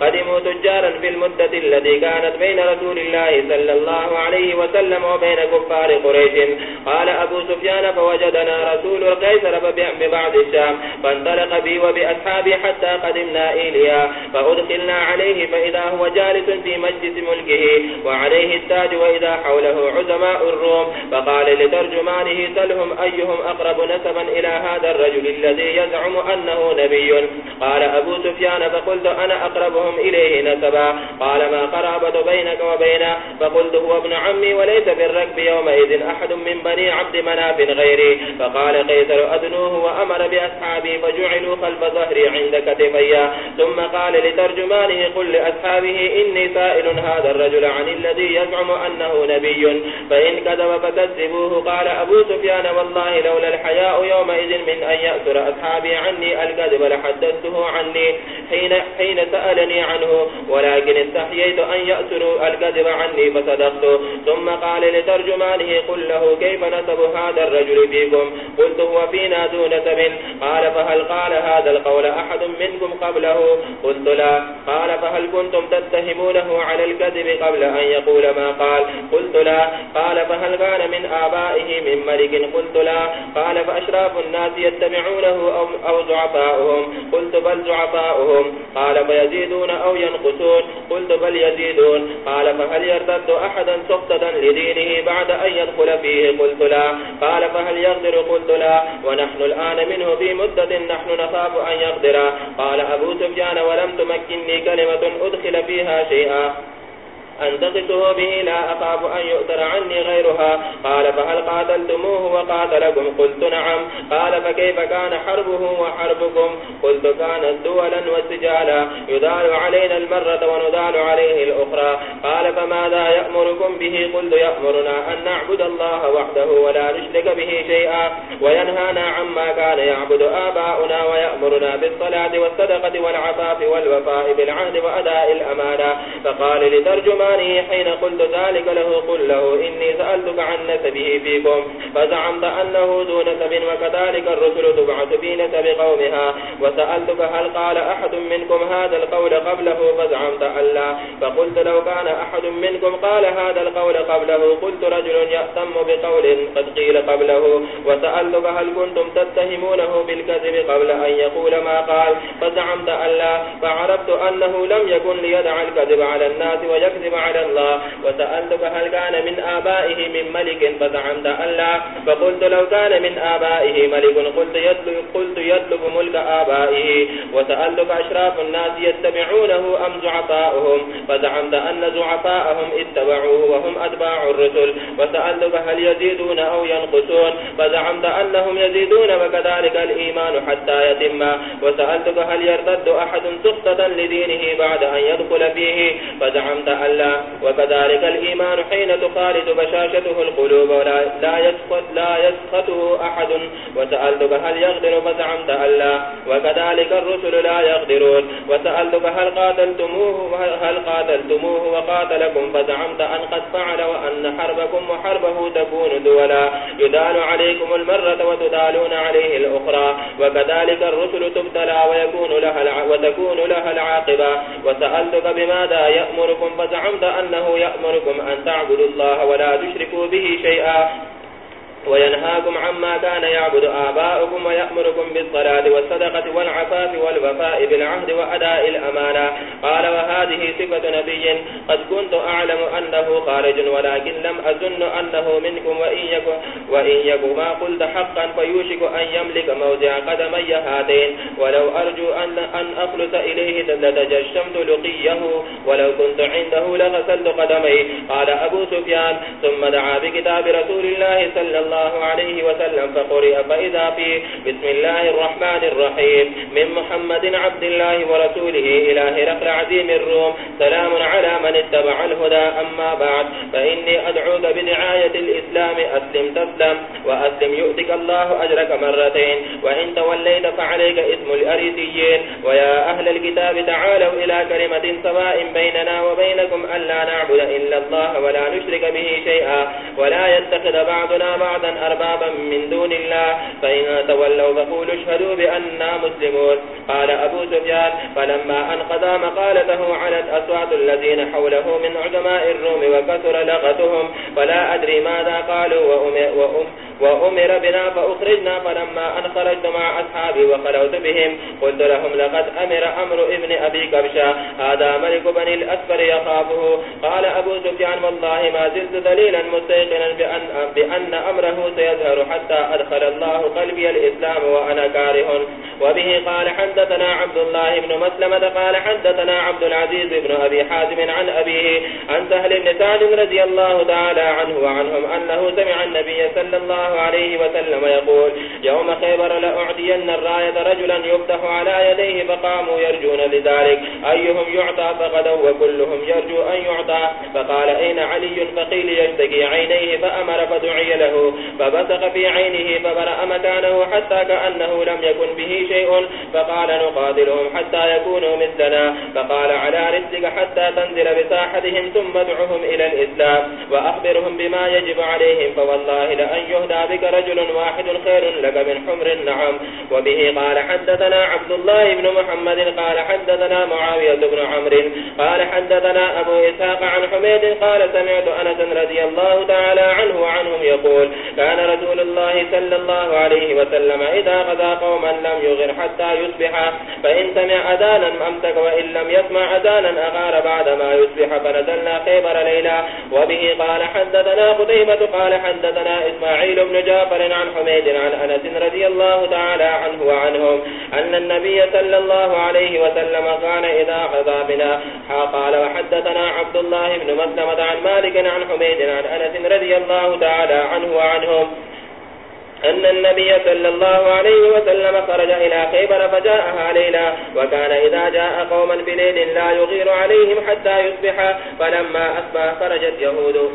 قدموا تجارا في المدة التي كانت بين رسول الله صلى الله عليه وسلم وبين كفار قريش. قال أبو سفيان، فوجدنا رسول القيسر ببعض الشام، فانطلق بي وبأصحابي حتى قدمنا إليا فأدخلنا عليه، فإذا هو جالس في مجلس ملكه. وعليه التاج وإذا حوله عزماء الروم فقال لترجمانه سلهم أيهم أقرب نسبا إلى هذا الرجل الذي يزعم أنه نبي قال أبو سفيان فقلت أنا أقربهم إليه نسبا قال ما قرابة بينك وبينه فقلت هو ابن عمي وليس بالركب يومئذ أحد من بني عبد مناف غيري فقال قيسر أدنوه وأمر بأصحابي فجعلوا خلف ظهري عند كتفيا ثم قال لترجمانه قل لأصحابه إني سائل هذا الرجل الرجل عن الذي يزعم أنه نبي. فإن كذب فكذبوه. قال أبو سفيان والله لولا الحياء يومئذ من أن يأثر أصحابي عني الكذب لحدثته عني حين, حين سألني عنه. ولكن استحييت أن يأثر الكذب عني فصدقت. ثم قال لترجمانه قل له كيف نسب هذا الرجل فيكم؟ قلت هو فينا دون سب. قال فهل قال هذا القول أحد منكم قبله؟ قلت لا. قال فهل كنتم تتهمونه على الكذب؟ قبل أن يقول ما قال. قلت لا. قال فهل كان من آبائه من ملك؟ قلت لا. قال فأشراف الناس يتبعونه أو, أو زعفاؤهم قلت بل زعفاؤهم قال فيزيدون أو ينقصون. قلت بل يزيدون. قال فهل يرتد أحدا سقطة لدينه بعد أن يدخل فيه؟ قلت لا. قال فهل يغدر قلت لا. ونحن الآن منه في مدة نحن نخاف أن يغدر قال أبو سفيان ولم تمكنني كلمة أدخل فيها شيئا. أنتقصه به لا أخاف أن يؤتر عني غيرها. قال، فهل قاتلتموه وقاتلكم؟ قلت، نعم. قال، فكيف كان حربه وحربكم؟ قلت كانت دولا وسجالا يدال علينا المرة وندال عليه الأخرى. قال، فماذا يأمركم به؟ قلت، يأمرنا أن نعبد الله وحده ولا نشرك به شيئا، وينهانا عما كان يعبد آباؤنا ويأمرنا بالصلاة والصدقة والعفاف والوفاء بالعهد وأداء الأمانة. فقال لترجمان لترجمانه حين قلت ذلك له، قل له إني سألتك عن نسبه فيكم، فزعمت أنه ذو نسب وكذلك الرسل تبعث في نسب قومها وسألتك هل قال أحد منكم هذا القول قبله، فزعمت ألا فقلت لو كان أحد منكم قال هذا القول قبله، قلت رجل يأتم بقول قد قيل قبله، وسألتك هل كنتم تتهمونه بالكذب قبل أن يقول ما قال، فزعمت ألا فعرفت أنه لم يكن ليدع الكذب على الناس ويكذب على الله. وسألتك هل كان من آبائه من ملك فزعمت ألا فقلت لو كان من آبائه ملك. قلت يطلب, قلت يطلب ملك آبائه. وسألتك أشراف الناس يتبعونه أم زعفاؤهم. فزعمت أن زعفاءهم اتبعوه وهم أتباع الرسل. وسألتك هل يزيدون أو ينقصون. فزعمت أنهم يزيدون وكذلك الإيمان حتى يتم. وسألتك هل يرتد أحد سخطة لدينه بعد أن يدخل فيه. فزعمت أن لا. ألا وكذلك الإيمان حين تخالد بشاشته القلوب ولا لا يسخط لا يسخطه أحد. وسألتك هل يغدر فزعمت ألا وكذلك الرسل لا يغدرون وسألتك هل قاتلتموه هل قاتلتموه وقاتلكم فزعمت أن قد فعل وأن حربكم وحربه تكون دولا يدال عليكم المرة وتدالون عليه الأخرى. وكذلك الرسل تبتلى ويكون لها وتكون لها العاقبة. وسألتك بماذا يأمركم فزعمت علمت أنه يأمركم أن تعبدوا الله ولا تشركوا به شيئا. وينهاكم عما كان يعبد آباؤكم ويأمركم بالصلاة والصدقة والعفاف والوفاء بالعهد وأداء الأمانة. قال وهذه صفة نبي قد كنت أعلم أنه خارج ولكن لم أظن أنه منكم وإن يكن, وإن يكن ما قلت حقا فيوشك أن يملك موضع قدمي هاتين. ولو أرجو أن, أن أخلص إليه لتجشمت لقيه ولو كنت عنده لغسلت قدمي. قال أبو سفيان ثم دعا بكتاب رسول الله صلى الله الله عليه وسلم فقرئ فإذا فيه بسم الله الرحمن الرحيم من محمد عبد الله ورسوله إلى هرقل عزيم الروم سلام على من اتبع الهدى أما بعد فإني أدعوك بدعاية الإسلام أسلم تسلم وأسلم يؤتك الله أجرك مرتين وإن توليت فعليك اسم الأريسيين ويا أهل الكتاب تعالوا إلى كلمة سواء بيننا وبينكم ألا نعبد إلا الله ولا نشرك به شيئا ولا يتخذ بعضنا بعضا بعضا أربابا من دون الله فإن تولوا فقولوا اشهدوا بأننا مسلمون. قال أبو سفيان فلما أنقضى مقالته علت أصوات الذين حوله من عدماء الروم وكثر لغتهم. فلا أدري ماذا قالوا وأم وأم وأمر بنا فأخرجنا. فلما أن خرجت مع أصحابي وخلوت بهم قلت لهم لقد أمر أمر ابن أبي كبشا هذا ملك بني الأسفر يخافه. قال أبو سفيان والله ما زلت دليلا مستيقنا بأن, بأن أمر أمره سيظهر حتى أدخل الله قلبي الإسلام وأنا كاره. وبه قال حدثنا عبد الله بن مسلمة قال حدثنا عبد العزيز بن أبي حازم عن أبيه عن سهل بن سعد رضي الله تعالى عنه وعنهم أنه سمع النبي صلى الله عليه وسلم يقول، يوم خيبر لأعدين الراية رجلا يفتح على يديه فقاموا يرجون لذلك. أيهم يعطى فغدوا وكلهم يرجو أن يعطى. فقال، أين علي؟ فقيل، يشتكي عينيه فأمر فدعي له. فبسق في عينه فبرأ مكانه حتى كأنه لم يكن به شيء، فقال نقاتلهم حتى يكونوا مثلنا، فقال على رسك حتى تنزل بساحتهم ثم ادعهم إلى الإسلام، وأخبرهم بما يجب عليهم، فوالله لأن يهدى بك رجل واحد خير لك من حمر النعم. وبه قال حدثنا عبد الله بن محمد، قال حدثنا معاوية بن عمر قال حدثنا أبو إساق عن حميد، قال سمعت أنس رضي الله تعالى عنه وعنهم يقول كان رسول الله صلى الله عليه وسلم إذا غذا قوما لم يغر حتى يصبح، فإن سمع أذانا أمسك وإن لم يسمع أذانا أغار بعد ما يصبح، فنزلنا خيبر ليلة وبه قال حدثنا قتيبة، قال حدثنا إسماعيل بن جعفر عن حميد عن أنس رضي الله تعالى عنه وعنهم أن النبي صلى الله عليه وسلم كان إذا قضى بنا قال وحدثنا عبد الله بن مسلمة عن مالك عن حميد عن أنس رضي الله تعالى عنه وعنهم عنهم أن النبي صلى الله عليه وسلم خرج إلى خيبر فجاءها ليلا وكان إذا جاء قوما بليل لا يغير عليهم حتى يصبح فلما أصبح خرجت يهود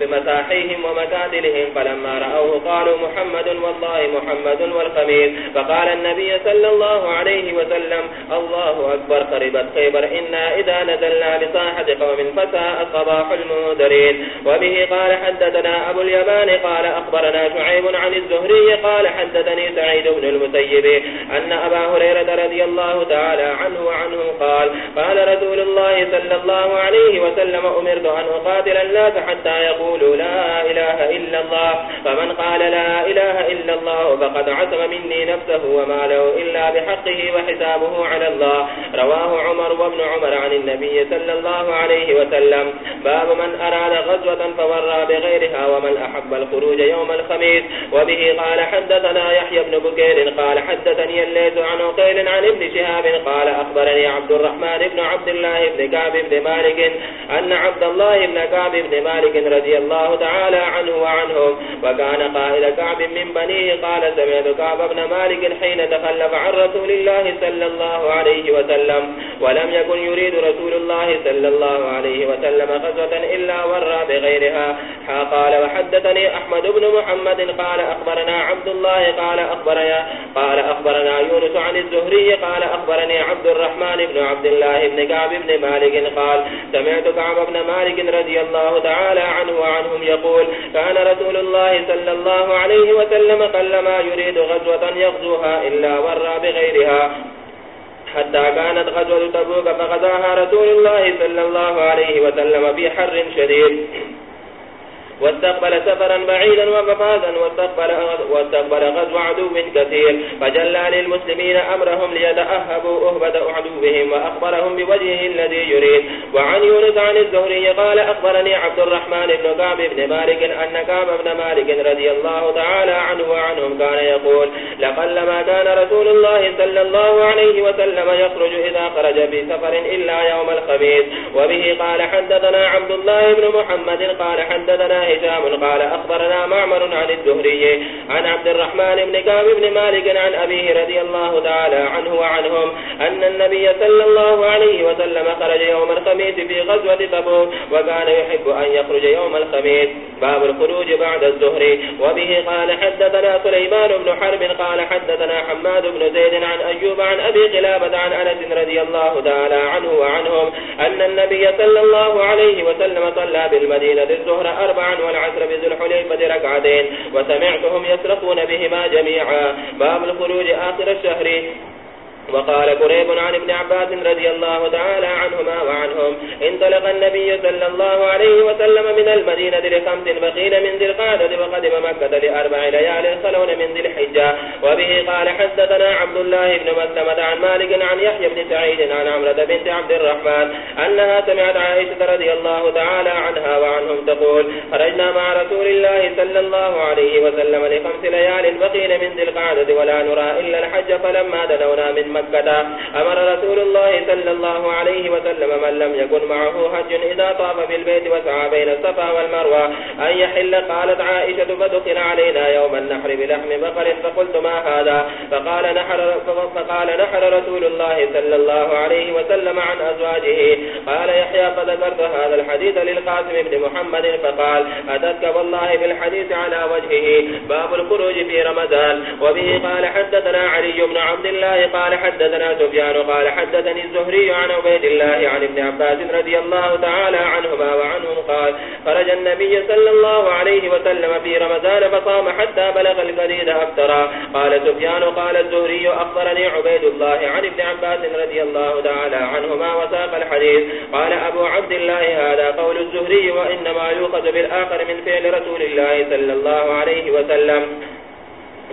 بمساحيهم ومكاتلهم فلما رأوه قالوا محمد والله محمد والخمير فقال النبي صلى الله عليه وسلم، الله أكبر، قربت خيبر، إنا إذا نزلنا لصاحة قوم فساء صباح المودرين وبه قال، حدثنا أبو اليمان، قال أخبرنا شعيب عن الزهري، قال حدثني سعيد بن المسيب، أن أبا هريرة رضي الله تعالى عنه وعنه قال قال رسول الله صلى الله عليه وسلم، أمرت أن أقاتل الناس حتى يقول يقول لا إله إلا الله، فمن قال لا إله إلا الله فقد عصم مني نفسه وما له إلا بحقه وحسابه على الله. رواه عمر وابن عمر عن النبي صلى الله عليه وسلم. باب من أراد غزوة فورى بغيرها ومن أحب الخروج يوم الخميس. وبه قال حدثنا يحيى بن بكير قال حدثني الليث عن وقيل عن ابن شهاب قال أخبرني عبد الرحمن بن عبد الله بن كعب بن مالك أن عبد الله بن كعب بن مالك رضي رضي الله تعالى عنه وعنهم وكان قائل كعب من بنيه قال سمعت كعب بن مالك حين تخلف عن رسول الله صلى الله عليه وسلم ولم يكن يريد رسول الله صلى الله عليه وسلم غزوة إلا ورى بغيرها قال وحدثني أحمد بن محمد قال أخبرنا عبد الله قال أخبرنا قال أخبرنا يونس عن الزهري قال أخبرني عبد الرحمن بن عبد الله بن كعب بن مالك قال سمعت كعب بن مالك رضي الله تعالى عنه عنهم يقول، كان رسول الله صلى الله عليه وسلم قل ما يريد غزوة يغزوها إلا ورى بغيرها. حتى كانت غزوة تبوك، فغزاها رسول الله صلى الله عليه وسلم في حر شديد. واستقبل سفرا بعيدا وقفازا واستقبل, واستقبل غزو عدو كثير. فجلى للمسلمين أمرهم ليتأهبوا أهبة عدوهم وأخبرهم بوجهه الذي يريد. وعن يونس عن الزهري قال أخبرني عبد الرحمن بن كعب بن مالك أن كعب بن مالك رضي الله تعالى عنه وعنهم كان يقول لقلما كان رسول الله صلى الله عليه وسلم يخرج إذا خرج بسفر إلا يوم الخميس. وبه قال حدثنا عبد الله بن محمد قال حدثنا هشام قال أخبرنا معمر عن الزهري عن عبد الرحمن بن كعب بن مالك عن أبيه رضي الله تعالى عنه وعنهم أن النبي صلى الله عليه وسلم خرج يوم الخميس في غزوة تبوك وكان يحب أن يخرج يوم الخميس. باب الخروج بعد الزهر. وبه قال حدثنا سليمان بن حرب قال حدثنا حماد بن زيد عن أيوب عن أبي قلابة عن أنس رضي الله تعالى عنه وعنهم أن النبي صلى الله عليه وسلم صلى بالمدينة الزهر أربعا والعسر بذو الحليفة ركعتين وسمعتهم يسرقون بهما جميعا. باب الخروج آخر الشهر. وقال قريب عن ابن عباس رضي الله تعالى عنهما وعنهم، انطلق النبي صلى الله عليه وسلم من المدينة لخمس بقين من ذي القادة وقدم مكة لأربع ليال صلون من ذي الحجة. وبه قال حدثنا عبد الله بن مسلمة عن مالك عن يحيى بن سعيد عن عمرة بنت عبد الرحمن أنها سمعت عائشة رضي الله تعالى عنها وعنهم تقول خرجنا مع رسول الله صلى الله عليه وسلم لخمس ليال بقين من ذي القعدة ولا نرى إلا الحج فلما دنونا من مكة. أمر رسول الله صلى الله عليه وسلم من لم يكن معه حج إذا طاف بالبيت وسعى بين الصفا والمروة أن يحل. قالت عائشة فدخل علينا يوم النحر بلحم بقر فقلت ما هذا؟ فقال نحر, فقال نحر رسول الله صلى الله عليه وسلم عن أزواجه. قال يحيى فذكرت هذا الحديث للقاسم بن محمد فقال أتتك والله بالحديث على وجهه. باب الخروج في رمضان. وبه قال حدثنا علي بن عبد الله قال حدثنا سفيان قال حدثني الزهري عن عبيد الله عن ابن عباس رضي الله تعالى عنهما وعنهم قال خرج النبي صلى الله عليه وسلم في رمضان فصام حتى بلغ القديد أفترى. قال سفيان قال الزهري أخبرني عبيد الله عن ابن عباس رضي الله تعالى عنهما وساق الحديث. قال أبو عبد الله هذا قول الزهري وإنما يوخذ بالآخر من فعل رسول الله صلى الله عليه وسلم.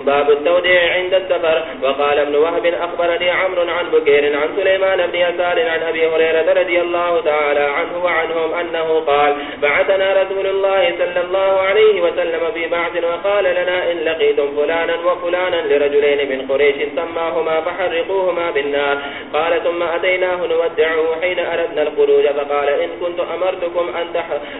باب التوديع عند السفر. وقال ابن وهب أخبرني عمر عن بكير عن سليمان بن يسار عن أبي هريرة رضي الله تعالى عنه وعنهم أنه قال بعثنا رسول الله صلى الله عليه وسلم في بعث وقال لنا إن لقيتم فلانا وفلانا لرجلين من قريش سماهما فحرقوهما بالنار. قال ثم أتيناه نودعه حين أردنا الخروج فقال إن كنت أمرتكم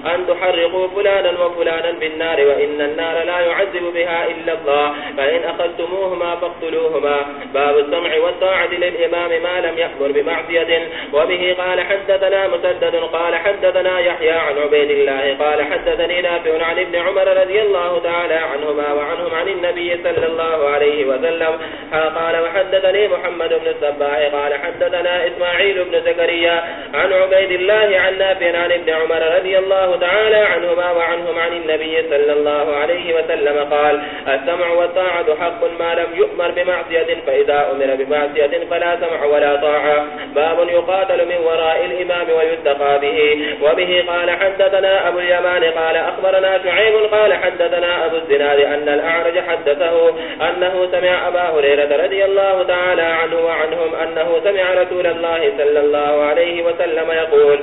أن تحرقوا فلانا وفلانا بالنار وإن النار لا يعذب بها إلا الله. فإن أخذتموهما فاقتلوهما باب السمع والطاعة للإمام ما لم يأمر بمعصية وبه قال حدثنا مسدد قال حدثنا يحيى عن عبيد الله قال حدثني نافع عن ابن عمر رضي الله تعالى عنهما وعنهم عن النبي صلى الله عليه وسلم قال وحدثني محمد بن السباح قال حدثنا إسماعيل بن زكريا عن عبيد الله عن نافع عن ابن عمر رضي الله تعالى عنهما وعنهم عن النبي صلى الله عليه وسلم قال السمع والطاعة الطاعة حق ما لم يؤمر بمعصية فإذا أمر بمعصية فلا سمع ولا طاعة. باب يقاتل من وراء الإمام ويتقى به. وبه قال حدثنا أبو اليمان قال أخبرنا شعيب قال حدثنا أبو الزناد أن الأعرج حدثه أنه سمع أبا هريرة رضي الله تعالى عنه وعنهم أنه سمع رسول الله صلى الله عليه وسلم يقول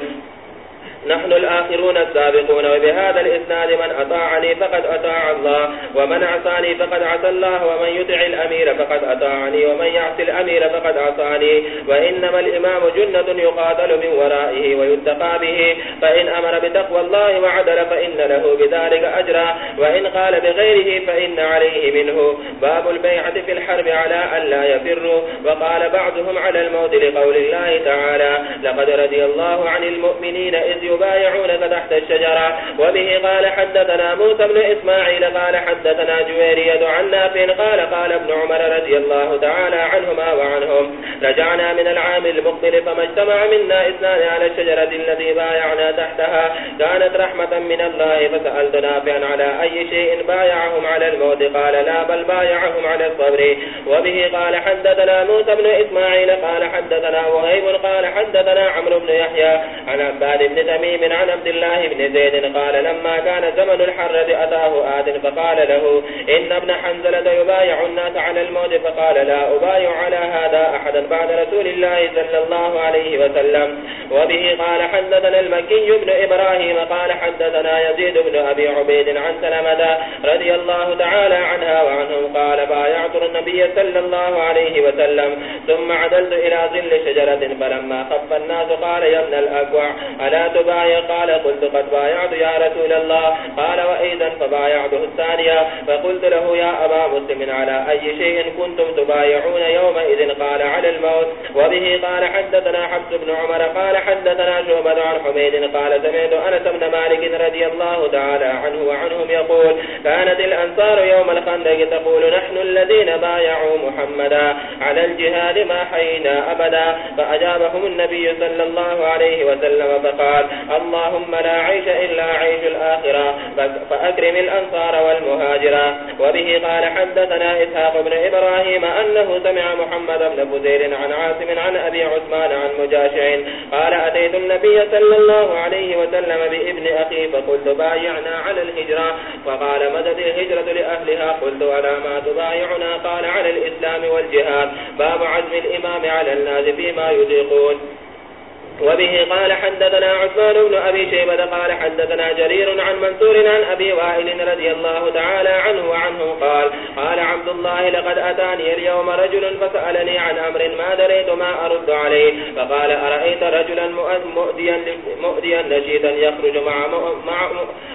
نحن الآخرون السابقون، وبهذا الإسناد من أطاعني فقد أطاع الله، ومن عصاني فقد عصى الله، ومن يدع الأمير فقد أطاعني، ومن يعص الأمير فقد عصاني، وإنما الإمام جنة يقاتل من ورائه ويتقى به، فإن أمر بتقوى الله وعدل فإن له بذلك أجرا، وإن قال بغيره فإن عليه منه. باب البيعة في الحرب على أن لا يفروا وقال بعضهم على الموت لقول الله تعالى لقد رضي الله عن المؤمنين إذ يبايعونك تحت الشجرة. وبه قال حدثنا موسى بن إسماعيل، قال حدثنا جويرية عن نافع، قال قال ابن عمر رضي الله تعالى عنهما وعنهم رجعنا من العام المقبل، فما اجتمع منا إثنان على الشجرة التي بايعنا تحتها. كانت رحمة من الله، فسألت نافعا على أي شيء بايعهم على الموت. قال لا، بل بايعهم على الصبر. وبه قال حدثنا موسى بن إسماعيل، قال حدثنا وغيب قال حدثنا عمرو بن يحيى عن عباد بن تميم تميم عن عبد الله بن زيد قال لما كان زمن الحرة أتاه آد فقال له إن ابن حنزلة يبايع الناس على الموت فقال لا أبايع على هذا أحدا بعد رسول الله صلى الله عليه وسلم وبه قال حدثنا المكي بن إبراهيم قال حدثنا يزيد بن أبي عبيد عن سلمة رضي الله تعالى عنها وعنهم قال بايعت النبي صلى الله عليه وسلم ثم عدلت إلى ظل شجرة فلما خف الناس قال يا ابن الأكوع ألا تبايع الآية قال قلت قد بايعت يا رسول الله. قال وإذا فبايعته الثانية. فقلت له يا أبا مسلم على أي شيء كنتم تبايعون يومئذ؟ قال على الموت. وبه قال حدثنا حفظ بن عمر. قال حدثنا شعبة عن حميد. قال سمعت أنس بن مالك رضي الله تعالى عنه وعنهم يقول، كانت الأنصار يوم الخندق تقول، نحن الذين بايعوا محمدا على الجهاد ما حينا أبدا. فأجابهم النبي صلى الله عليه وسلم فقال اللهم لا عيش إلا عيش الآخرة فأكرم الأنصار والمهاجرة. وبه قال حدثنا إسحاق بن إبراهيم أنه سمع محمد بن بزير عن عاصم عن أبي عثمان عن مجاشع. قال أتيت النبي صلى الله عليه وسلم بابن أخي، فقلت بايعنا على الهجرة. فقال مدد الهجرة لأهلها؟ قلت ولا ما تبايعنا قال على الإسلام والجهاد. باب عزم الإمام على الناس فيما يذيقون. وبه قال حدثنا عثمان بن أبي شيبة قال حدثنا جرير عن منصور عن أبي وائل رضي الله تعالى عنه وعنه قال قال عبد الله لقد أتاني اليوم رجل فسألني عن أمر ما دريت ما أرد عليه فقال أرأيت رجلا مؤديا, مؤديا نشيدا يخرج مع, مع,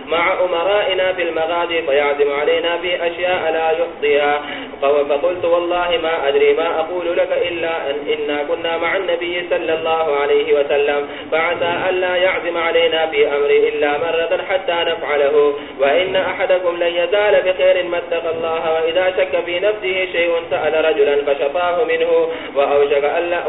مع أمرائنا في المغادي فيعزم علينا في أشياء لا يحضيها فقلت والله ما أدري ما أقول لك إلا أن إنا كنا مع النبي صلى الله عليه وسلم. وسلم. فعسى ألا يعزم علينا في أمر إلا مرة حتى نفعله. وإن أحدكم لن يزال بخير ما اتقى الله وإذا شك في نفسه شيء سأل رجلا فشفاه منه. وأوشك ألا,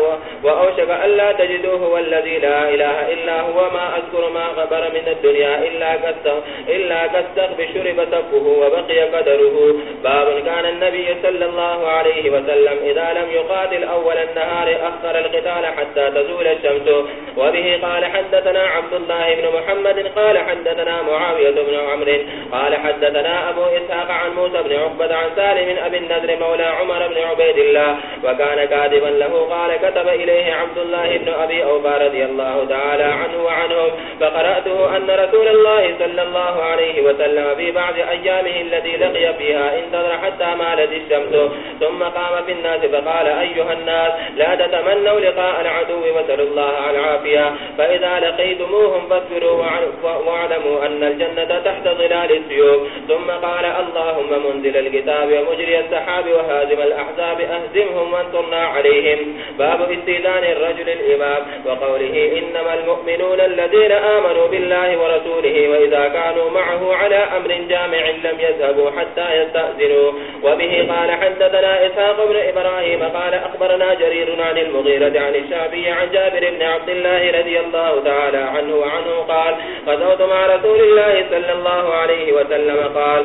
وأوشك ألا تجدوه والذي لا إله إلا هو. ما أذكر ما غبر من الدنيا إلا كسته إلا كسته بشرب سفه وبقي قدره. باب كان النبي صلى الله عليه وسلم إذا لم يقاتل أول النهار أخر القتال حتى تزول الشمس. وبه قال حدثنا عبد الله بن محمد قال حدثنا معاوية بن عمر قال حدثنا أبو إسحاق عن موسى بن عقبة عن سالم أبي النذر مولى عمر بن عبيد الله وكان كاذبا له قال كتب إليه عبد الله بن أبي أوفى رضي الله تعالى عنه وعنهم فقرأته أن رسول الله صلى الله عليه وسلم في بعض أيامه التي لقي فيها انتظر حتى مالت الشمس ثم قام في الناس فقال أيها الناس لا تتمنوا لقاء العدو وسلوا الله على العافية. فإذا لقيتموهم فاصبروا واعلموا أن الجنة تحت ظلال السيوف. ثم قال اللهم منزل الكتاب ومجري السحاب وهازم الأحزاب أهزمهم وانصرنا عليهم. باب استيدان الرجل الإمام وقوله إنما المؤمنون الذين آمنوا بالله ورسوله وإذا كانوا معه على أمر جامع لم يذهبوا حتى يستأذنوا. وبه قال حدثنا إساق بن إبراهيم قال أخبرنا جرير عن المغيرة عن الشعبي عن جابر بن عبد عبد الله رضي الله تعالى عنه وعنه قال غزوت مع رسول الله صلى الله عليه وسلم قال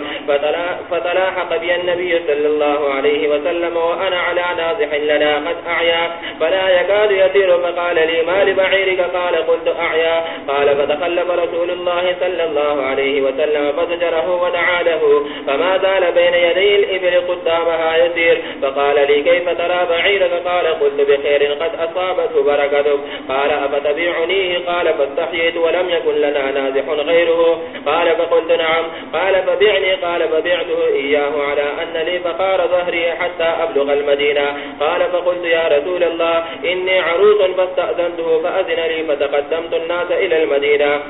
فتلاحق بي النبي صلى الله عليه وسلم وأنا على نازح لنا قد أعيا، فلا يكاد يسير فقال لي ما لبعيرك قال قلت أعيا. قال، فتخلف رسول الله صلى الله عليه وسلم فزجره ودعاله فما زال بين يدي الإبل قدامها يسير فقال لي كيف ترى بعيرك؟ قال، قلت بخير قد أصابته بركتك قال أفتبيعنيه قال فاستحيت ولم يكن لنا نازح غيره. قال، فقلت نعم. قال، فبعني. قال، فبعته إياه على أن لي فقار ظهري حتى أبلغ المدينة. قال، فقلت يا رسول الله إني عروس فاستأذنته فأذن لي فتقدمت الناس إلى المدينة.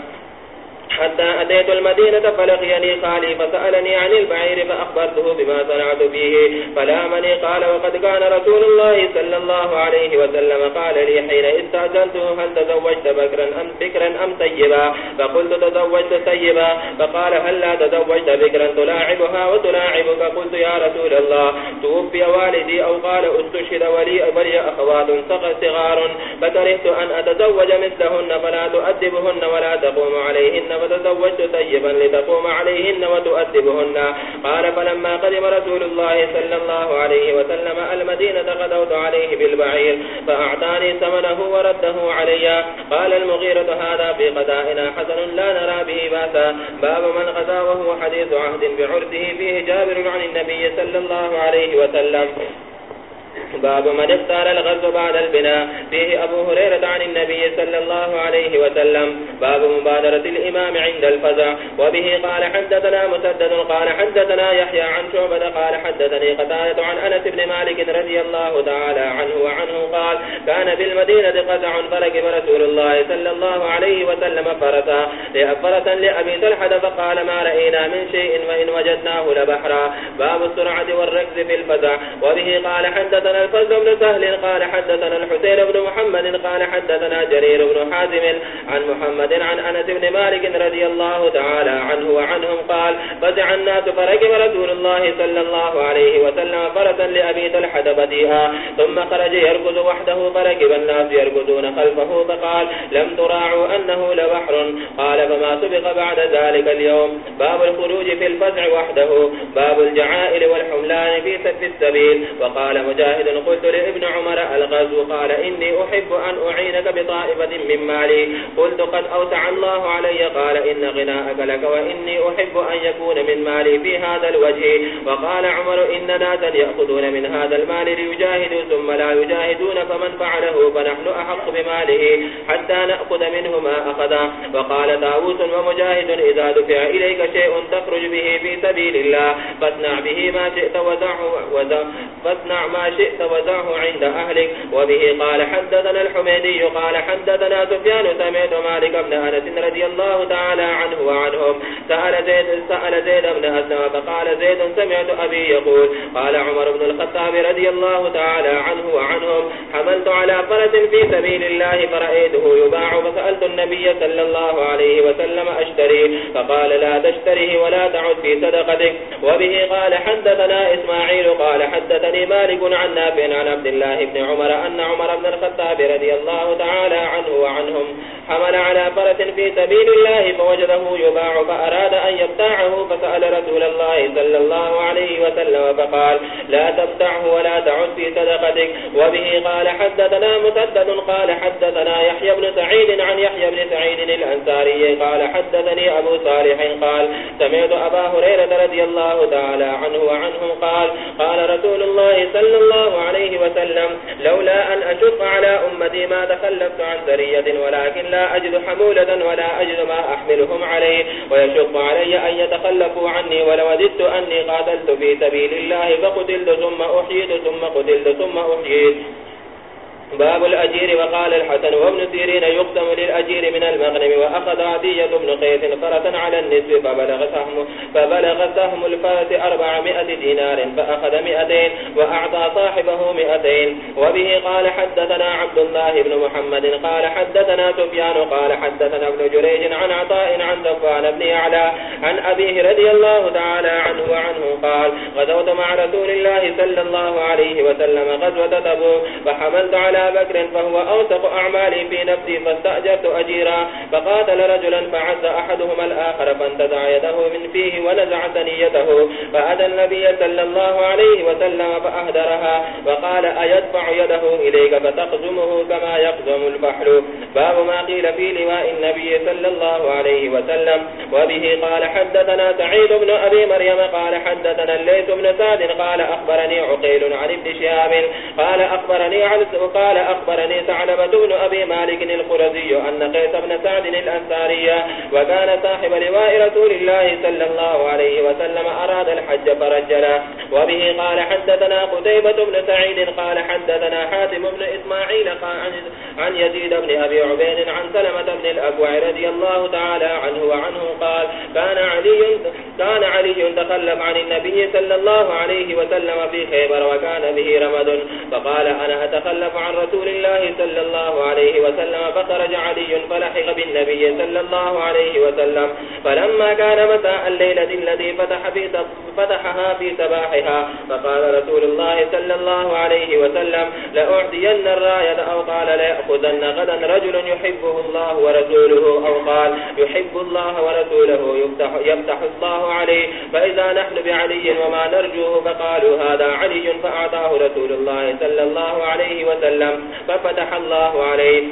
حتى أتيت المدينة فلقيني خالي فسألني عن البعير فأخبرته بما صنعت فيه. فلامني قال وقد كان رسول الله صلى الله عليه وسلم قال لي حين استأذنته هل تزوجت بكرا أم بكرا أم طيبا؟ فقلت تزوجت طيبا. فقال هل لا تزوجت بكرا؟ تلاعبها وتلاعبك؟ قلت يا رسول الله. توفي والدي أو قال استشهد ولي ولي أخوات صغار. فكرهت أن أتزوج مثلهن فلا تؤدبهن ولا تقوم عليهن فتزوجت طيبا لتقوم عليهن وتؤدبهن. قال، فلما قدم رسول الله صلى الله عليه وسلم المدينة قدوت عليه بالبعير، فأعطاني ثمنه ورده علي. قال، المغيرة، هذا في قدائنا حسن لا نرى به باسا باب من غدا وهو حديث عهد بعرته فيه جابر عن النبي صلى الله عليه وسلم. باب من اختار الغزو بعد البناء فيه أبو هريرة عن النبي صلى الله عليه وسلم. باب مبادرة الإمام عند الفزع. وبه قال حدثنا مسدد، قال حدثنا يحيى عن شعبة، قال حدثني قتالة عن أنس بن مالك رضي الله تعالى عنه وعنه قال كان في المدينة قزع فركب رسول الله صلى الله عليه وسلم فرسا. فرسا لأبي تلحد فقال ما رأينا من شيء وإن وجدناه لبحرا. باب السرعة والركز في الفزع. وبه قال حدثنا الفز بن سهل قال حدثنا الحسين بن محمد قال حدثنا جرير بن حازم عن محمد عن أنس بن مالك رضي الله تعالى عنه وعنهم قال، فزع الناس فركب رسول الله صلى الله عليه وسلم فرسا لأبي تلحة بديها، ثم خرج يركض وحده، فركب الناس يركضون خلفه، فقال، لم تراعوا أنه لبحر؟ قال، فما سبق بعد ذلك اليوم. باب الخروج في الفزع وحده، باب الجعائل والحملان في سد السبيل، وقال مجاهد قلت لابن عمر الغزو، قال إني أحب أن أعينك بطائفة من مالي. قلت قد أوسع الله علي، قال إن غناءك لك وإني أحب أن يكون من مالي في هذا الوجه. وقال عمر إن ناسا يأخذون من هذا المال ليجاهدوا، ثم لا يجاهدون فمن فعله، فنحن أحق بماله حتى نأخذ منه ما أخذ وقال داوس ومجاهد، إذا دفع إليك شيء تخرج به في سبيل الله. فاصنع به ما شئت وزعه فاصنع ما شئت وزعه عند أهلك. وبه قال حدثنا الحميدي قال حدثنا سفيان سمعت مالك بن أنس رضي الله تعالى عنه وعنهم. سأل زيد, سأل زيد بن أسلم فقال زيد سمعت أبي يقول قال عمر بن الخطاب رضي الله تعالى عنه وعنهم حملت على فرس في سبيل الله فرأيته يباع فسألت النبي صلى الله عليه وسلم أشتري فقال لا تشتريه ولا تعد في صدقتك. وبه قال حدثنا إسماعيل قال حدثني مالك عن نافع عن عبد الله بن عمر أن عمر بن الخطاب رضي الله تعالى عنه وعنهم حمل على فرس في سبيل الله فوجده يباع فأراد أن يبتاعه فسأل رسول الله صلى الله عليه وسلم فقال، لا تبتعه ولا تعد في صدقتك. وبه قال، حدثنا مسدد قال، حدثنا يحيى بن سعيد عن يحيى بن سعيد الأنساري قال، حدثني أبو صالح. قال، سمعت أبا هريرة رضي الله تعالى عنه وعنهم قال قال رسول الله صلى الله عليه وسلم لولا أن أشق على أمتي ما تخلفت عن سرية ولكن لا أجد حمولة ولا أجد ما أحملهم عليه ويشق علي أن يتخلفوا عني ولوددت أني قاتلت في سبيل الله فقتلت ثم أحييت ثم قتلت ثم أحييت باب الأجير وقال الحسن وابن سيرين يقسم للأجير من المغنم وأخذ عدية بن قيس فرسا على النسب فبلغ سهم, فبلغ سهم الفرس أربعمائة دينار فأخذ مئتين وأعطى صاحبه مئتين. وبه قال حدثنا عبد الله بن محمد قال حدثنا سفيان قال حدثنا ابن جريج عن عطاء عن دفان بن أعلى عن أبيه رضي الله تعالى عنه وعنه قال غزوت مع رسول الله صلى الله عليه وسلم غزوة تبو فحملت على بكر فهو أوثق أعمالي في نفسي فاستأجرت أجيرا فقاتل رجلا فعز أحدهما الآخر فانتزع يده من فيه ونزع ثنيته فأدى النبي صلى الله عليه وسلم فأهدرها وقال أيدفع يده إليك فتقزمه كما يقزم البحر باب ما قيل في لواء النبي صلى الله عليه وسلم وبه قال حدثنا سعيد بن أبي مريم قال حدثنا الليث بن سعد قال أخبرني عقيل عن ابن شهاب قال أخبرني عن قال قال أخبرني ثعلبة بن أبي مالك القرزي أن قيس بن سعد الأنساري وكان صاحب لواء رسول الله صلى الله عليه وسلم أراد الحج فرجلا وبه قال حدثنا قتيبة بن سعيد قال حدثنا حاتم بن إسماعيل عن يزيد بن أبي عبيد عن سلمة بن الأبوع رضي الله تعالى عنه وعنه قال كان علي كان علي تخلف عن النبي صلى الله عليه وسلم في خيبر وكان به رمد فقال أنا أتخلف عن عن رسول الله صلى الله عليه وسلم فخرج علي فلحق بالنبي صلى الله عليه وسلم فلما كان مساء الليلة الذي فتح في فتحها في سباحها فقال رسول الله صلى الله عليه وسلم لأعطين الراية أو قال ليأخذن غدا رجل يحبه الله ورسوله أو قال يحب الله ورسوله يفتح, يفتح الله عليه فإذا نحن بعلي وما نرجوه فقالوا هذا علي فأعطاه رسول الله صلى الله عليه وسلم وسلم. ففتح الله عليه.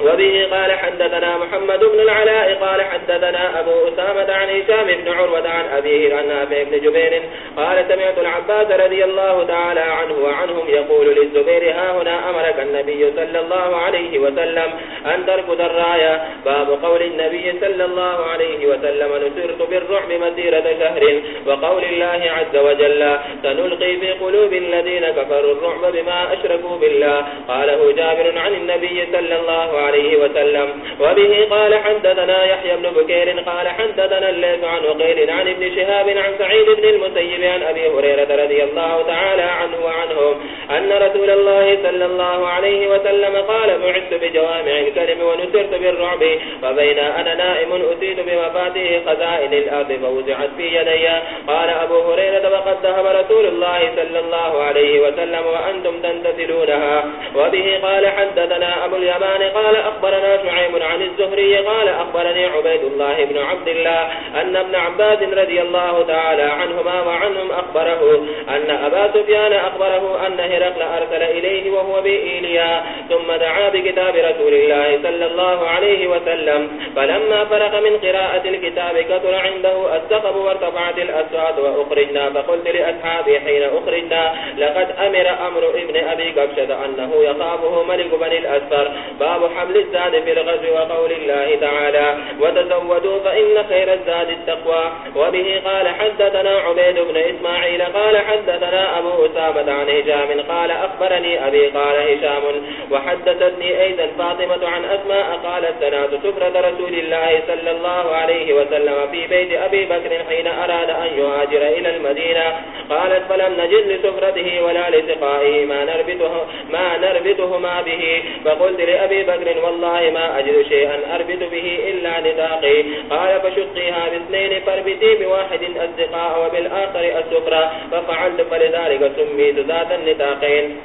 وبه قال حدثنا محمد بن العلاء قال حدثنا أبو أسامة عن هشام بن عروة عن أبيه عن أبي بن جبير قال سمعت العباس رضي الله تعالى عنه وعنهم يقول للزبير ها هنا أمرك النبي صلى الله عليه وسلم أن تركض الراية. باب قول النبي صلى الله عليه وسلم نسرت بالرعب مسيرة شهر، وقول الله عز وجل سنلقي في قلوب الذين كفروا الرعب بما أشركوا بالله. قاله جابر عن النبي صلى الله عليه عليه وسلم. وبه قال حدثنا يحيى بن بكير قال حدثنا الليث عن وقيل عن ابن شهاب عن سعيد بن المسيب عن أبي هريرة رضي الله تعالى عنه وعنهم أن رسول الله صلى الله عليه وسلم قال بعثت بجوامع الكلم ونسرت بالرعب، فبين أنا نائم أتيت بمفاتيح خزائن الأرض فوزعت في يدي. قال أبو هريرة وقد ذهب رسول الله صلى الله عليه وسلم وأنتم تنتسلونها. وبه قال حدثنا أبو اليمان قال قال أخبرنا شعيب عن الزهري قال أخبرني عبيد الله بن عبد الله أن ابن عباد رضي الله تعالى عنهما وعنهم أخبره أن أبا سفيان أخبره أن هرقل أرسل إليه وهو بإيليا ثم دعا بكتاب رسول الله صلى الله عليه وسلم فلما فرق من قراءة الكتاب كثر عنده السقب وارتفعت الأسعاد وأخرجنا فقلت لأصحابي حين أخرجنا لقد أمر أمر ابن أبي قبشة أنه يصابه ملك بني الأسفر. باب حمل الزاد في الغزو وقول الله تعالى وتزودوا فإن خير الزاد التقوى وبه قال حدثنا عبيد بن إسماعيل قال حدثنا أبو أسامة عن هشام قال أخبرني أبي قال هشام وحدثتني أيضا فاطمة عن أسماء قال سنات سفرة رسول الله صلى الله عليه وسلم في بيت أبي بكر حين أراد أن يهاجر إلى المدينة قالت فلم نجد لسفرته ولا لسقائه ما نربطه ما نربطهما به فقلت لأبي بكر والله ما أجد شيئا أربط به إلا نتاقي قال فشقيها باثنين فاربتي بواحد الزقاء وبالآخر السفرة ففعلت، فلذلك سميت ذات النتاقين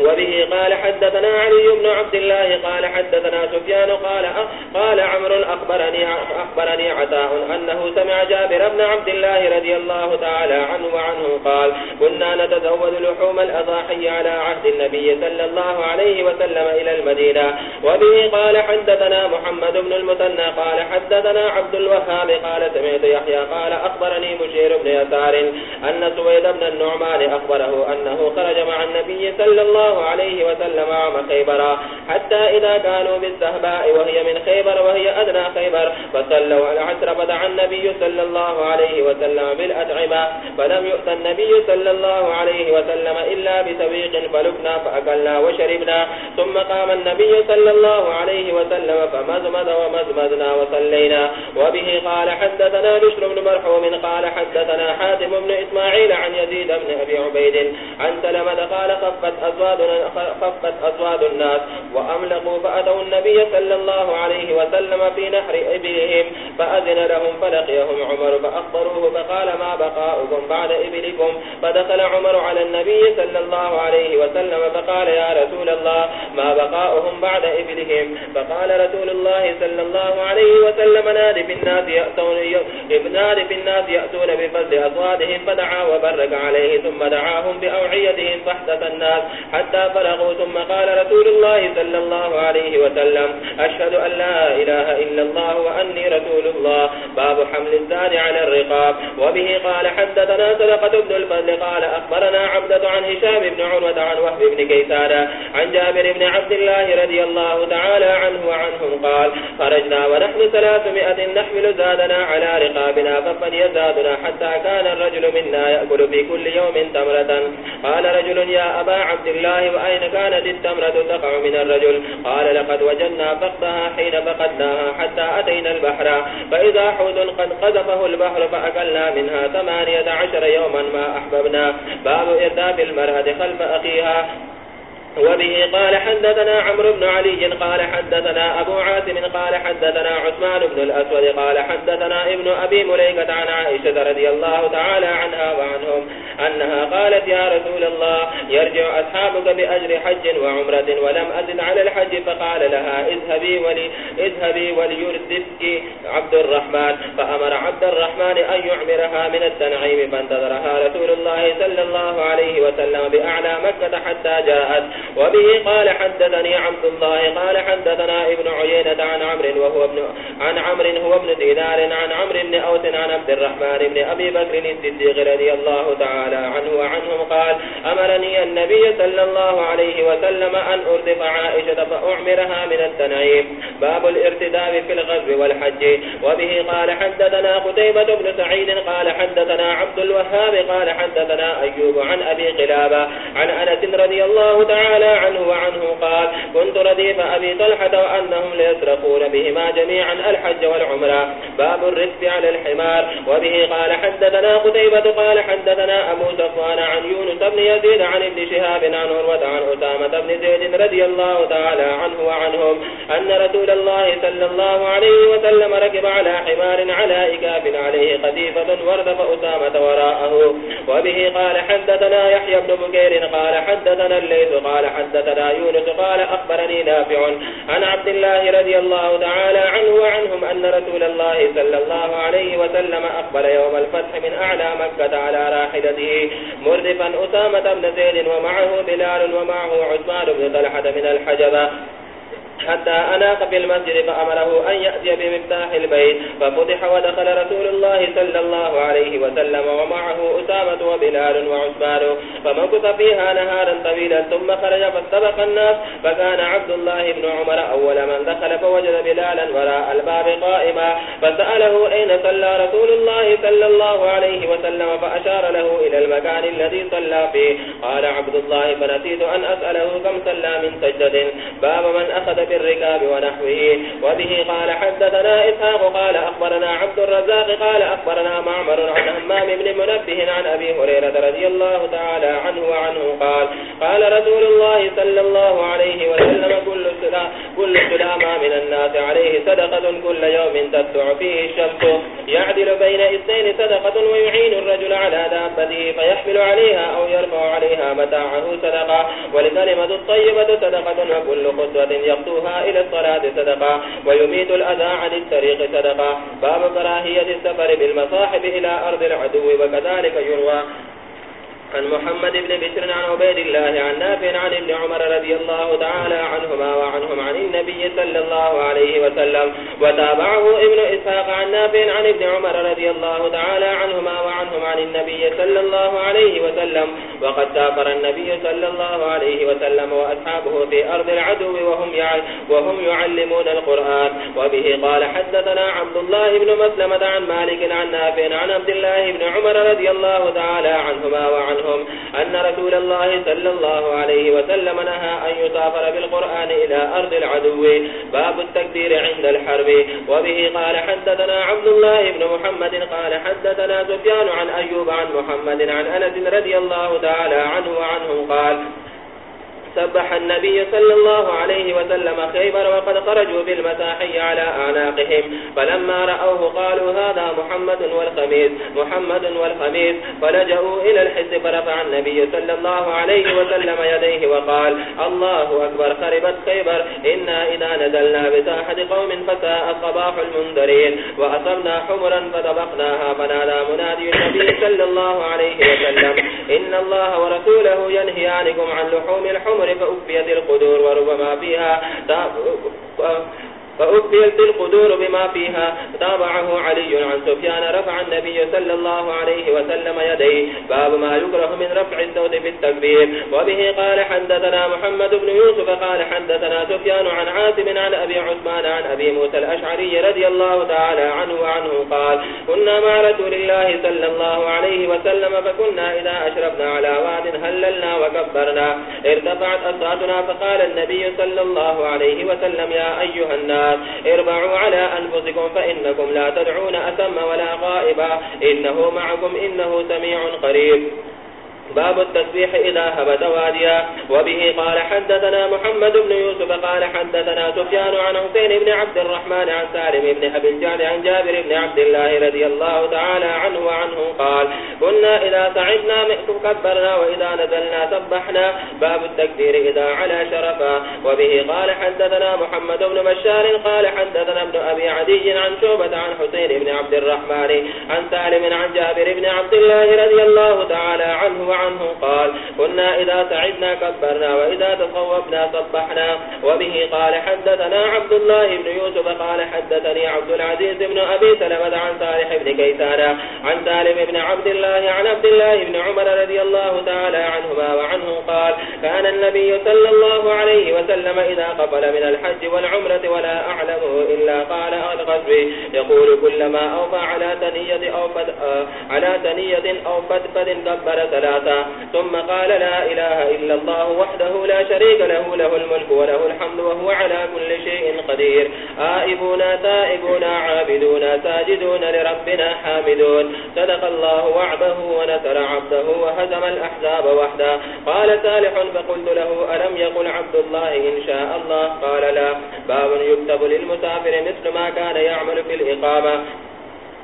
وبه قال حدثنا علي بن عبد الله قال حدثنا سفيان قال قال عمر أخبرني, أخبرني عطاء أنه سمع جابر بن عبد الله رضي الله تعالى عنه وعنه قال كنا نتزود لحوم الأضاحي على عهد النبي صلى الله عليه وسلم إلى المدينة. وبه قال حدثنا محمد بن المثنى. قال حدثنا عبد الوهاب. قال سمعت يحيى. قال أخبرني بشير بن يسار أن سويد بن النعمان أخبره أنه خرج مع النبي صلى الله الله عليه وسلم عام خيبر حتى إذا كانوا بالسهباء وهي من خيبر وهي أدنى خيبر فصلوا العسر فدعا النبي صلى الله عليه وسلم بالأدعمة فلم يؤت النبي صلى الله عليه وسلم إلا بسويق فلبنا فأكلنا وشربنا ثم قام النبي صلى الله عليه وسلم فمزمد ومزمدنا وصلينا وبه قال حدثنا بشر بن مرحوم قال حدثنا حاتم بن إسماعيل عن يزيد بن أبي عبيد عن سلمة قال خفت أزواج أصواد خفت أصواد الناس وأملقوا فأتوا النبي صلى الله عليه وسلم في نحر إبلهم، فأذن لهم فلقيهم عمر، فأخبروه، فقال ما بقاؤكم بعد إبلكم؟ فدخل عمر على النبي صلى الله عليه وسلم، فقال يا رسول الله ما بقاؤهم بعد إبلهم؟ فقال رسول الله صلى الله عليه وسلم نادي في الناس يأتون نادي في الناس يأتون بفضل أصوادهم فدعا وبرك عليه، ثم دعاهم بأوعيتهم فحدث الناس، حتى حتى بلغوا، ثم قال رسول الله صلى الله عليه وسلم، أشهد أن لا إله إلا الله وأني رسول الله. باب حمل الزاد على الرقاب. وبه قال، حدثنا سلقة بن الفضل قال، أخبرنا عبدة عن هشام بن عروة عن وهب بن كيسان عن جابر بن عبد الله رضي الله تعالى عنه وعنهم قال، خرجنا ونحن ثلاثمائة نحمل زادنا على رقابنا، فقد يزادنا حتى كان الرجل منا يأكل في كل يوم تمرة. قال رجل، يا أبا عبد الله الله وأين كانت التمرة تقع من الرجل؟ قال، لقد وجدنا فقدها حين فقدناها حتى أتينا البحر. فإذا حوت قد قذفه البحر فأكلنا منها ثمانية عشر يوما ما أحببنا. باب إرداب المرأة خلف أخيها. وبه قال حدثنا عمرو بن علي قال حدثنا أبو عاثم قال حدثنا عثمان بن الأسود قال حدثنا ابن أبي مليكة عن عائشة رضي الله تعالى عنها وعنهم أنها قالت يا رسول الله، يرجع أصحابك بأجر حج وعمرة ولم أزد على الحج، فقال لها اذهبي ولي، اذهبي وليردفك عبد الرحمن، فأمر عبد الرحمن أن يعمرها من التنعيم، فانتظرها رسول الله صلى الله عليه وسلم بأعلى مكة حتى جاءت. وبه قال حدثني عبد الله قال حدثنا ابن عيينة عن عمر وهو ابن عن عمر هو ابن دينار، عن عمر بن أوس، عن عبد الرحمن بن أبي بكر الصديق رضي الله تعالى عنه وعنهم قال أمرني النبي صلى الله عليه وسلم أن أردف عائشة فأعمرها من التنعيم. باب الارتداب في الغزو والحج. وبه قال حدثنا قتيبة بن سعيد، قال حدثنا عبد الوهاب، قال حدثنا أيوب عن أبي قلابة، عن أنس رضي الله تعالى تعالى عنه وعنه قال، كنت رديف أبي طلحة وأنهم ليسرقون بهما جميعا الحج والعمرة. باب الرزق على الحمار. وبه قال، حدثنا قتيبة قال، حدثنا أبو صفوان عن يونس بن يزيد عن ابن شهاب عن عروة عن أسامة بن زيد رضي الله تعالى عنه وعنهم أن رسول الله صلى الله عليه وسلم ركب على حمار على إكاف عليه قديفة وردف أسامة وراءه. وبه قال، حدثنا يحيى بن بكير قال، حدثنا الليث قال قال حدثنا يونس قال أخبرني نافع عن عبد الله رضي الله تعالى عنه وعنهم أن رسول الله صلى الله عليه وسلم أقبل يوم الفتح من أعلى مكة على راحلته مردفا أسامة بن زيد ومعه بلال ومعه عثمان بن طلحة من الحجبة حتى أناق في المسجد فأمره أن يأتي بمفتاح البيت، ففتح ودخل رسول الله صلى الله عليه وسلم ومعه أسامة وبلال وعثمان، فمكث فيها نهارا طويلا ثم خرج فاستبق الناس، فكان عبد الله بن عمر أول من دخل فوجد بلالا وراء الباب قائما، فسأله أين صلى رسول الله صلى الله عليه وسلم، فأشار له إلى المكان الذي صلى فيه، قال عبد الله فنسيت أن أسأله كم صلى من سجد، باب من أخذ الركاب ونحوه. وبه قال حدثنا إسحاق قال أخبرنا عبد الرزاق قال أخبرنا معمر عن همام بن منبه عن أبي هريرة رضي الله تعالى عنه وعنه قال قال رسول الله صلى الله عليه وسلم كل سلام, كل سلام من الناس عليه صدقة كل يوم تدع فيه الشمس. يعدل بين إثنين صدقة ويعين الرجل على دابته فيحمل عليها أو يرفع عليها متاعه صدقة. ولكلمة الطيبة صدقة وكل خطوة يدعوها إلى الصلاة صدقة ويميت الأذى عن الطريق صدقة. باب كراهية السفر بالمصاحب إلى أرض العدو وكذلك يروى عن محمد بن بشر عن عبيد الله عن نافع عن ابن عمر رضي الله تعالى عنهما وعنهم عن النبي صلى الله عليه وسلم وتابعه ابن إسحاق عن نافع عن ابن عمر رضي الله تعالى عنهما وعنهم عن النبي صلى الله عليه وسلم وقد سافر النبي صلى الله عليه وسلم وأصحابه في أرض العدو وهم, وهم يعلمون القرآن وبه قال حدثنا عبد الله بن مسلمة عن مالك عن نافع عن عبد الله بن عمر رضي الله تعالى عنهما وعنهم عنهم أن رسول الله صلى الله عليه وسلم نهى أن يطافر بالقرآن إلى أرض العدو. باب التكبير عند الحرب. وبه قال حدثنا عبد الله بن محمد قال حدثنا سفيان عن أيوب عن محمد عن أنس رضي الله تعالى عنه وعنه قال سبح النبي صلى الله عليه وسلم خيبر وقد خرجوا بالمساحي على أعناقهم. فلما رأوه قالوا هذا محمد والخميس محمد والخميس. فلجأوا إلى الحس فرفع النبي صلى الله عليه وسلم يديه وقال، الله أكبر، خربت خيبر. إنا إذا نزلنا بساحة قوم فساء صباح المنذرين. وأصبنا حمرا فطبقناها، فنادى منادي النبي صلى الله عليه وسلم. إن الله ورسوله ينهيانكم عن لحوم الحمر فأكفيت القدور وربما فيها. فأكفيت القدور بما فيها، تابعه علي عن سفيان، رفع النبي صلى الله عليه وسلم يديه. باب ما يكره من رفع الصوت في التكبير. وبه قال حدثنا محمد بن يوسف، قال حدثنا سفيان عن عاصم عن أبي عثمان عن أبي موسى الأشعري رضي الله تعالى عنه وعنه قال كنا مع رسول الله صلى الله عليه وسلم، فكنا إذا أشرفنا على واد هللنا وكبرنا. ارتفعت أصواتنا فقال النبي صلى الله عليه وسلم يا أيها الناس الناس اربعوا على أنفسكم فإنكم لا تدعون أتم ولا غائبا إنه معكم إنه سميع قريب باب التسبيح إذا هبت واديا. وبه قال حدثنا محمد بن يوسف قال حدثنا سفيان عن حسين بن عبد الرحمن عن سالم بن أبي الجعد عن جابر بن عبد الله رضي الله تعالى عنه وعنه قال، كنا إذا سعدنا كبرنا وإذا نزلنا سبحنا. باب التكبير إذا على شرفا. وبه قال حدثنا محمد بن بشار قال حدثنا ابن أبي عدي عن شوبة عن حسين بن عبد الرحمن عن سالم عن جابر بن عبد الله رضي الله تعالى عنه عنه قال كنا إذا سعدنا كبرنا وإذا تصوبنا صبحنا وبه قال حدثنا عبد الله بن يوسف قال حدثني عبد العزيز بن أبي سلمة عن صالح بن كيسانا عن سالم بن عبد الله عن عبد الله بن عمر رضي الله تعالى عنهما وعنه قال كان النبي صلى الله عليه وسلم إذا قبل من الحج والعمرة ولا أعلمه إلا قال الغزو يقول كلما أوفى على تنية أو, فد على تنية أو فدفد كبر ثلاثة ثلاثا ثم قال لا إله إلا الله وحده لا شريك له له الملك وله الحمد وهو على كل شيء قدير. آئبون تائبون عابدون ساجدون لربنا حامدون. صدق الله وعبه ونسر عبده وهزم الأحزاب وحده. قال سالح فقلت له، ألم يقل عبد الله إن شاء الله؟ قال لا. باب يكتب للمسافر مثل ما كان يعمل في الإقامة.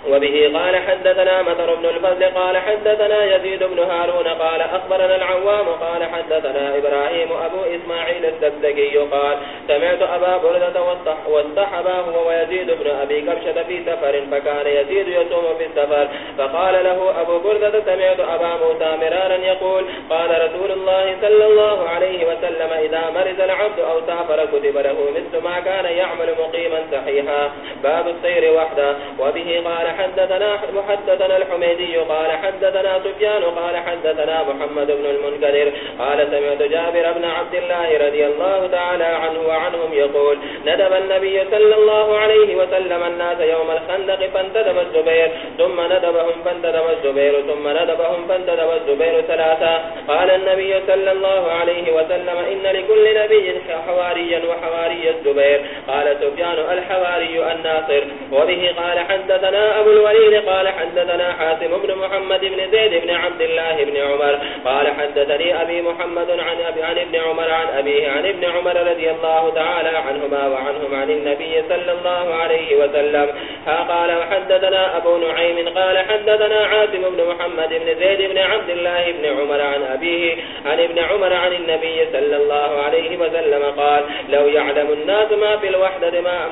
وبه قال حدثنا مطر بن الفضل قال حدثنا يزيد بن هارون قال أخبرنا العوام قال حدثنا إبراهيم أبو إسماعيل السبدكي قال سمعت أبا بردة واستحبا هو ويزيد بن أبي كبشة في سفر فكان يزيد يصوم في السفر فقال له أبو بردة سمعت أبا موسى مرارا يقول قال رسول الله صلى الله عليه وسلم إذا مرز العبد أو سافر كتب له مثل ما كان يعمل مقيما صحيحا باب السير وحده وبه قال حدثنا محدثنا الحميدي قال حدثنا سفيان قال حدثنا محمد بن المنكدر قال سمعت جابر بن عبد الله رضي الله تعالى عنه وعنهم يقول، ندب النبي صلى الله عليه وسلم الناس يوم الخندق فانتدب الزبير، ثم ندبهم فانتدب الزبير، ثم ندبهم فانتدب الزبير ثلاثا قال النبي صلى الله عليه وسلم، إن لكل نبي حواريا وحواري الزبير. قال سفيان، الحواري الناصر. وبه قال حدثنا أبو الوليد قال حدثنا حاسم بن محمد بن زيد بن عبد الله بن عمر قال حدثني أبي محمد عن, أبي عن ابن عمر عن أبيه عن ابن عمر رضي الله تعالى عنهما وعنهم عن النبي صلى الله عليه وسلم. ها قال وحدثنا أبو نعيم قال حدثنا عاصم بن محمد بن زيد بن عبد الله بن عمر عن أبيه عن ابن عمر عن النبي صلى الله عليه وسلم قال لو يعلم الناس ما في الوحدة ما,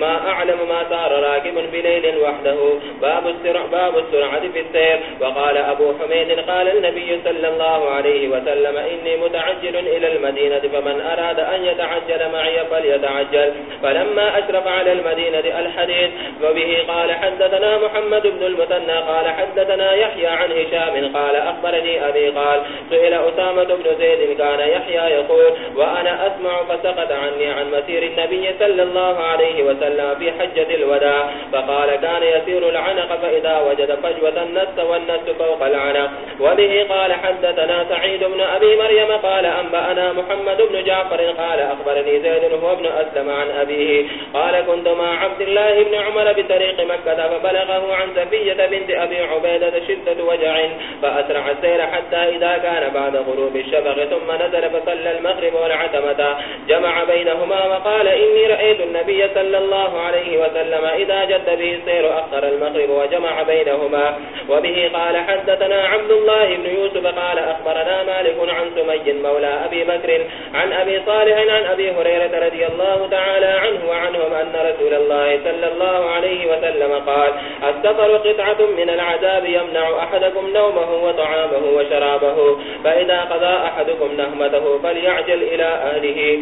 ما أعلم ما صار راكب بليل وحده له باب السرعة, باب السرعة في السير. وقال أبو حميد قال النبي صلى الله عليه وسلم إني متعجل إلى المدينة فمن أراد أن يتعجل معي فليتعجل. فلما أشرف على المدينة الحديث وبه قال حدثنا محمد بن المثنى قال حدثنا يحيى عن هشام قال أخبرني أبي قال سئل أسامة بن زيد كان يحيى يقول وأنا أسمع فسقط عني عن مسير النبي صلى الله عليه وسلم في حجة الوداع. فقال كان يسير يسير العنق فإذا وجد فجوة النس والنس فوق العنق. وبه قال حدثنا سعيد بن أبي مريم قال أنبأنا محمد بن جعفر قال أخبرني زيد هو ابن أسلم عن أبيه. قال كنت مع عبد الله بن عمر بطريق مكة فبلغه عن سفية بنت أبي عبيدة شدة وجع، فأسرع السير حتى إذا كان بعد غروب الشفق، ثم نزل فصلى المغرب والعتمة. جمع بينهما وقال إني رأيت النبي صلى الله عليه وسلم إذا جد به السير أخر المغرب وجمع بينهما. وبه قال حدثنا عبد الله بن يوسف قال أخبرنا مالك عن سمي مولى أبي بكر عن أبي صالح عن أبي هريرة رضي الله تعالى عنه وعنهم أن رسول الله صلى الله عليه وسلم قال السفر قطعة من العذاب يمنع أحدكم نومه وطعامه وشرابه، فإذا قضى أحدكم نهمته فليعجل إلى أهله.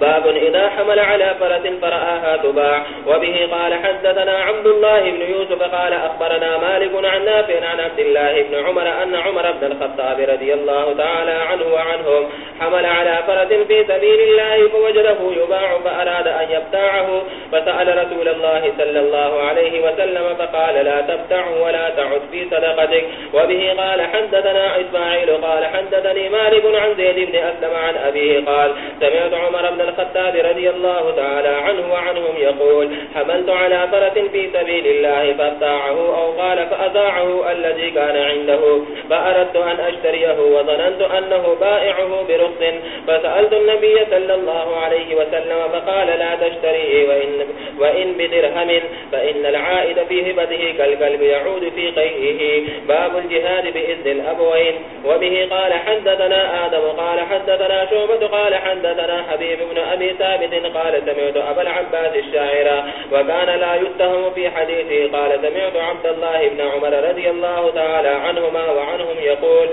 باب إذا حمل على فرس فرآها تباع. وبه قال حدثنا عبد الله بن يوسف قال أخبرنا مالك عن نافع عن عبد الله بن عمر أن عمر بن الخطاب رضي الله تعالى عنه وعنهم حمل على فرس في سبيل الله فوجده يباع فأراد أن يبتاعه. فسأل رسول الله صلى الله عليه وسلم فقال لا تبتعه ولا تعد في صدقتك. وبه قال حدثنا إسماعيل قال حدثني مالك عن زيد بن أسلم عن أبيه قال سمعت عمر بن الخطاب رضي الله تعالى عنه وعنهم يقول حملت على فرس في سبيل الله فابتاعه أو قال فأذاعه الذي كان عنده فأردت أن أشتريه وظننت أنه بائعه برخص فسألت النبي صلى الله عليه وسلم فقال لا تشتريه وإن, وإن بدرهم فإن العائد في هبته كالكلب يعود في قيئه باب الجهاد بإذن الأبوين وبه قال حدثنا آدم قال حدثنا شعبة قال حدثنا حبيب بن أبي ثابت قال سمعت أبا العباس الشاعر وكان لا يتهم في حديثه. قال سمعت عبد الله بن عمر رضي الله تعالى عنهما وعنهم يقول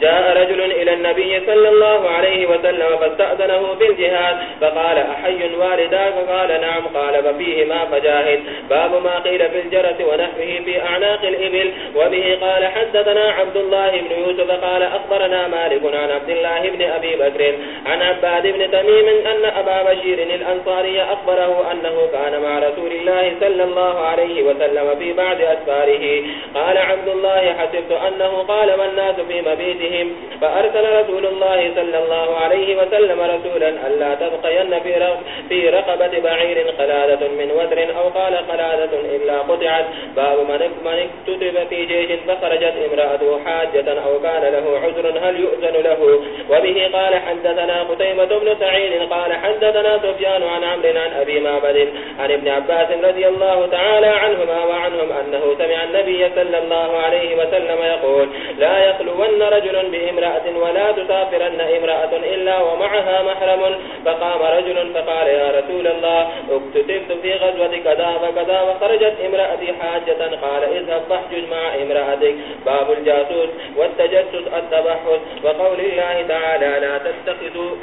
جاء رجل إلى النبي صلى الله عليه وسلم فاستأذنه بالجهاد، فقال أحي والداك قال نعم. قال ففيه ما فجاهد. باب ما قيل في الجرس ونحوه في أعناق الإبل. وبه قال حدثنا عبد الله بن يوسف قال أخبرنا مالك عن عبد الله بن أبي بكر عن عباد بن تميم أن أبا بشير الأنصاري أخبره أنه كان مع رسول الله صلى الله عليه وسلم في بعض أسفاره. قال عبد الله حسبت أنه قال والناس في مبيته بهم فأرسل رسول الله صلى الله عليه وسلم رسولا ألا تبقين في, في رقبة بعير قلادة من وزر أو قال قلادة إلا قطعت. باب من اكتتب في جيش فخرجت امرأته حاجة أو كان له عذر هل يؤذن له؟ وبه قال حدثنا قتيمة بن سعيد قال حدثنا سفيان عن عمر عن أبي معبد عن ابن عباس رضي الله تعالى عنهما وعنهم أنه سمع النبي صلى الله عليه وسلم يقول لا يخلون رجل بامرأة ولا تسافرن امرأة إلا ومعها محرم. فقام رجل فقال، يا رسول الله، اكتتبت في غزوة كذا وكذا وخرجت امرأتي حاجة. قال، اذهب فاحجج مع امرأتك. باب الجاسوس والتجسس التبحث. وقول الله تعالى، لا تتخذوا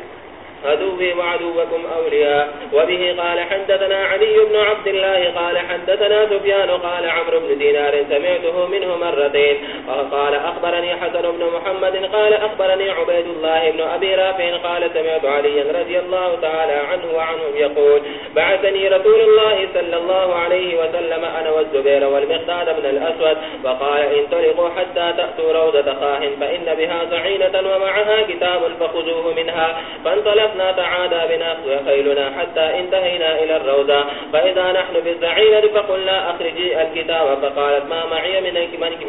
عدوي وعدوكم أولياء. وبه قال حدثنا علي بن عبد الله قال حدثنا سفيان قال عمرو بن دينار سمعته منه مرتين. قال أخبرني حسن بن محمد قال أخبرني عبيد الله بن أبي رافع قال سمعت علي رضي الله تعالى عنه وعنهم يقول بعثني رسول الله صلى الله عليه وسلم أنا والزبير والمقداد بن الأسود. وقال انطلقوا حتى تأتوا روضة خاه، فإن بها زعينة ومعها كتاب فخذوه منها. فانطلقنا تعادى بنا خيلنا حتى انتهينا إلى الروضة فإذا نحن بالزعينة فقلنا أخرجي الكتاب. فقالت، ما معي من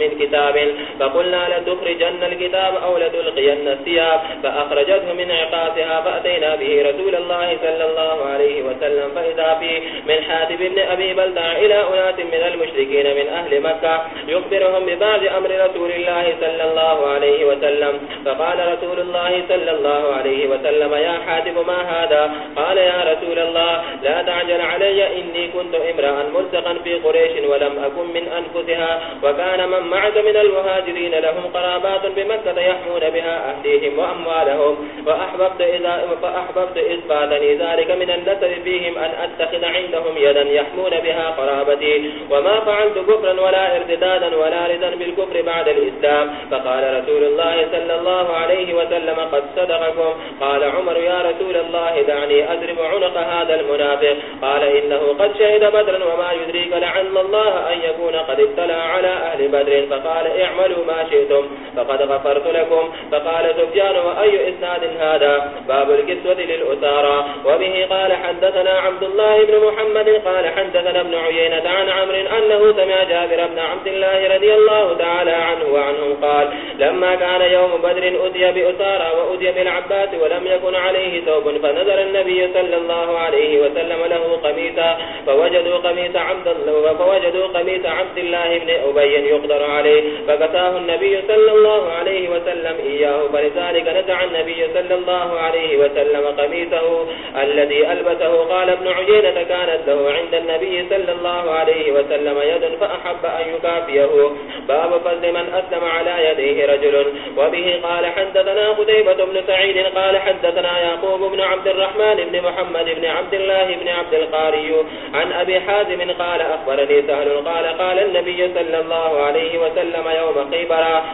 من كتاب؟ فقلنا، لتخرجن الكتاب أو لتلقين الثياب. فأخرجته من عقاسها فأتينا به رسول الله صلى الله عليه وسلم. فإذا فيه من حاتب بن أبي بلدع إلى أناس من المشركين من أهل مكة، يخبرهم ببعض أمر رسول الله صلى الله عليه وسلم. فقال رسول الله صلى الله عليه وسلم، يا حاتب ما هذا؟ قال يا رسول الله، لا تعجل علي إني كنت إمرأ ملتقا في قريش ولم أكن من أنفسها، وكان من معك من المهاجرين لهم قرابات بمكة يحمون بها أهليهم وأموالهم وأحببت إذا، فأحببت إثباتني ذلك من النسل فيهم أن أتخذ عندهم يدا يحمون بها قرابتي، وما فعلت كفرا ولا ارتدادا ولا ردا بالكفر بعد الإسلام. فقال رسول الله صلى الله عليه وسلم، قد صدقكم. قال عمر، يا رسول الله دعني أدرب عنق هذا المنافق. قال إنه قد شهد بدرا وما يدريك لعل الله أن يكون قد ابتلى على أهل بدر. فقال اعملوا ما شئتم. فقد غفرت لكم. فقال سفيان، وأي إسناد هذا؟ باب الكسوة للأسارة وبه قال حدثنا عبد الله بن محمد، قال حدثنا ابن عيينة عن عمر أنه سمع جابر بن عبد الله رضي الله تعالى عنه وعنهم قال، لما كان يوم بدر أدي بأسارة وأدي بالعباس ولم يكن عليه عليه ثوب فنظر النبي صلى الله عليه وسلم له قميصا فوجدوا قميص عبد الله، فوجدوا قميص عبد الله بن أبي يقدر عليه فكساه النبي صلى الله عليه وسلم إياه، فلذلك نزع النبي صلى الله عليه وسلم قميصه الذي ألبسه. قال ابن عجينة، كانت له عند النبي صلى الله عليه وسلم يد، فأحب أن يكافيه باب فضل من أسلم على يديه رجل. وبه قال حدثنا قتيبة بن سعيد، قال حدثنا يا يعقوب بن عبد الرحمن بن محمد بن عبد الله بن عبد القاري عن أبي حازم قال أخبرني سهل قال قال النبي صلى الله عليه وسلم يوم قيبرا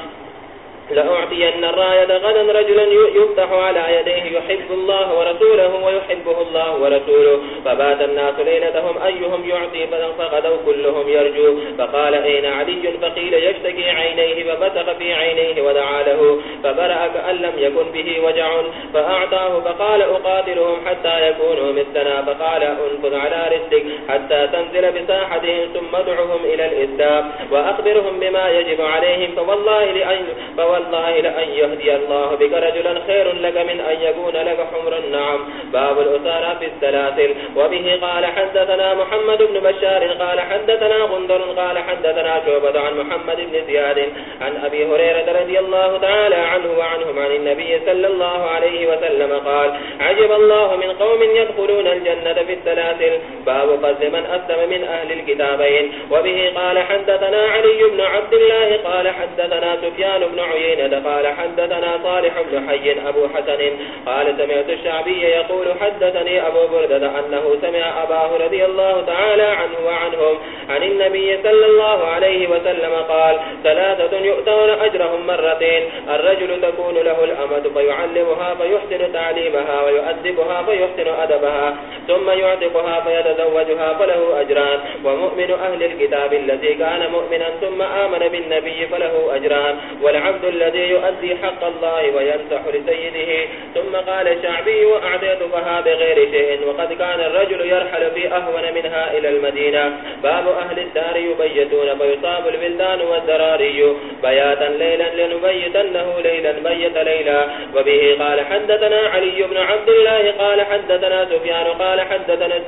لأعطين الراية غدا رجلا يفتح على يديه يحب الله ورسوله ويحبه الله ورسوله. فبات الناس ليلتهم أيهم يعطي فغدوا كلهم يرجو. فقال أين علي؟ فقيل يشتكي عينيه فبتق في عينيه ودعا له. فبرأ كأن لم يكن به وجع. فأعطاه فقال أقاتلهم حتى يكونوا مثلنا. فقال أنفذ على رسلك حتى تنزل بساحتهم ثم ادعهم إلى الإسلام. وأخبرهم بما يجب عليهم. فوالله لأن فوالله والله لأن يهدي الله بك رجلا خير لك من أن يكون لك حمر النعم باب الأسارة في السلاسل. وبه قال حدثنا محمد بن بشار، قال حدثنا غندر، قال حدثنا شعبة عن محمد بن زياد عن أبي هريرة رضي الله تعالى عنه وعنهم عن النبي صلى الله عليه وسلم قال عجب الله من قوم يدخلون الجنة في السلاسل. باب فضل من أسلم من أهل الكتابين. وبه قال حدثنا علي بن عبد الله، قال حدثنا سفيان بن عيين عيينة قال حدثنا صالح بن حي، أبو حسن، قال سمعت الشعبي يقول حدثني أبو بردة أنه سمع أباه رضي الله تعالى عنه وعنهم عن النبي صلى الله عليه وسلم قال ثلاثة يؤتون أجرهم مرتين، الرجل تكون له الأمد فيعلمها فيحسن تعليمها ويؤدبها فيحسن أدبها، ثم يعتقها فيتزوجها فله أجران، ومؤمن أهل الكتاب الذي كان مؤمنا ثم آمن بالنبي فله أجران، والعبد الذي يؤدي حق الله وينسح لسيده. ثم قال الشعبي وأعطيتها بغير شيء، وقد كان الرجل يرحل في أهون منها إلى المدينة. باب أهل الدار يبيتون، فيصاب البلدان والذراري بياتا ليلا لنبيتنه ليلا بيت ليلا. وبه قال حدثنا علي بن عبد الله، قال حدثنا سفيان، قال حدثنا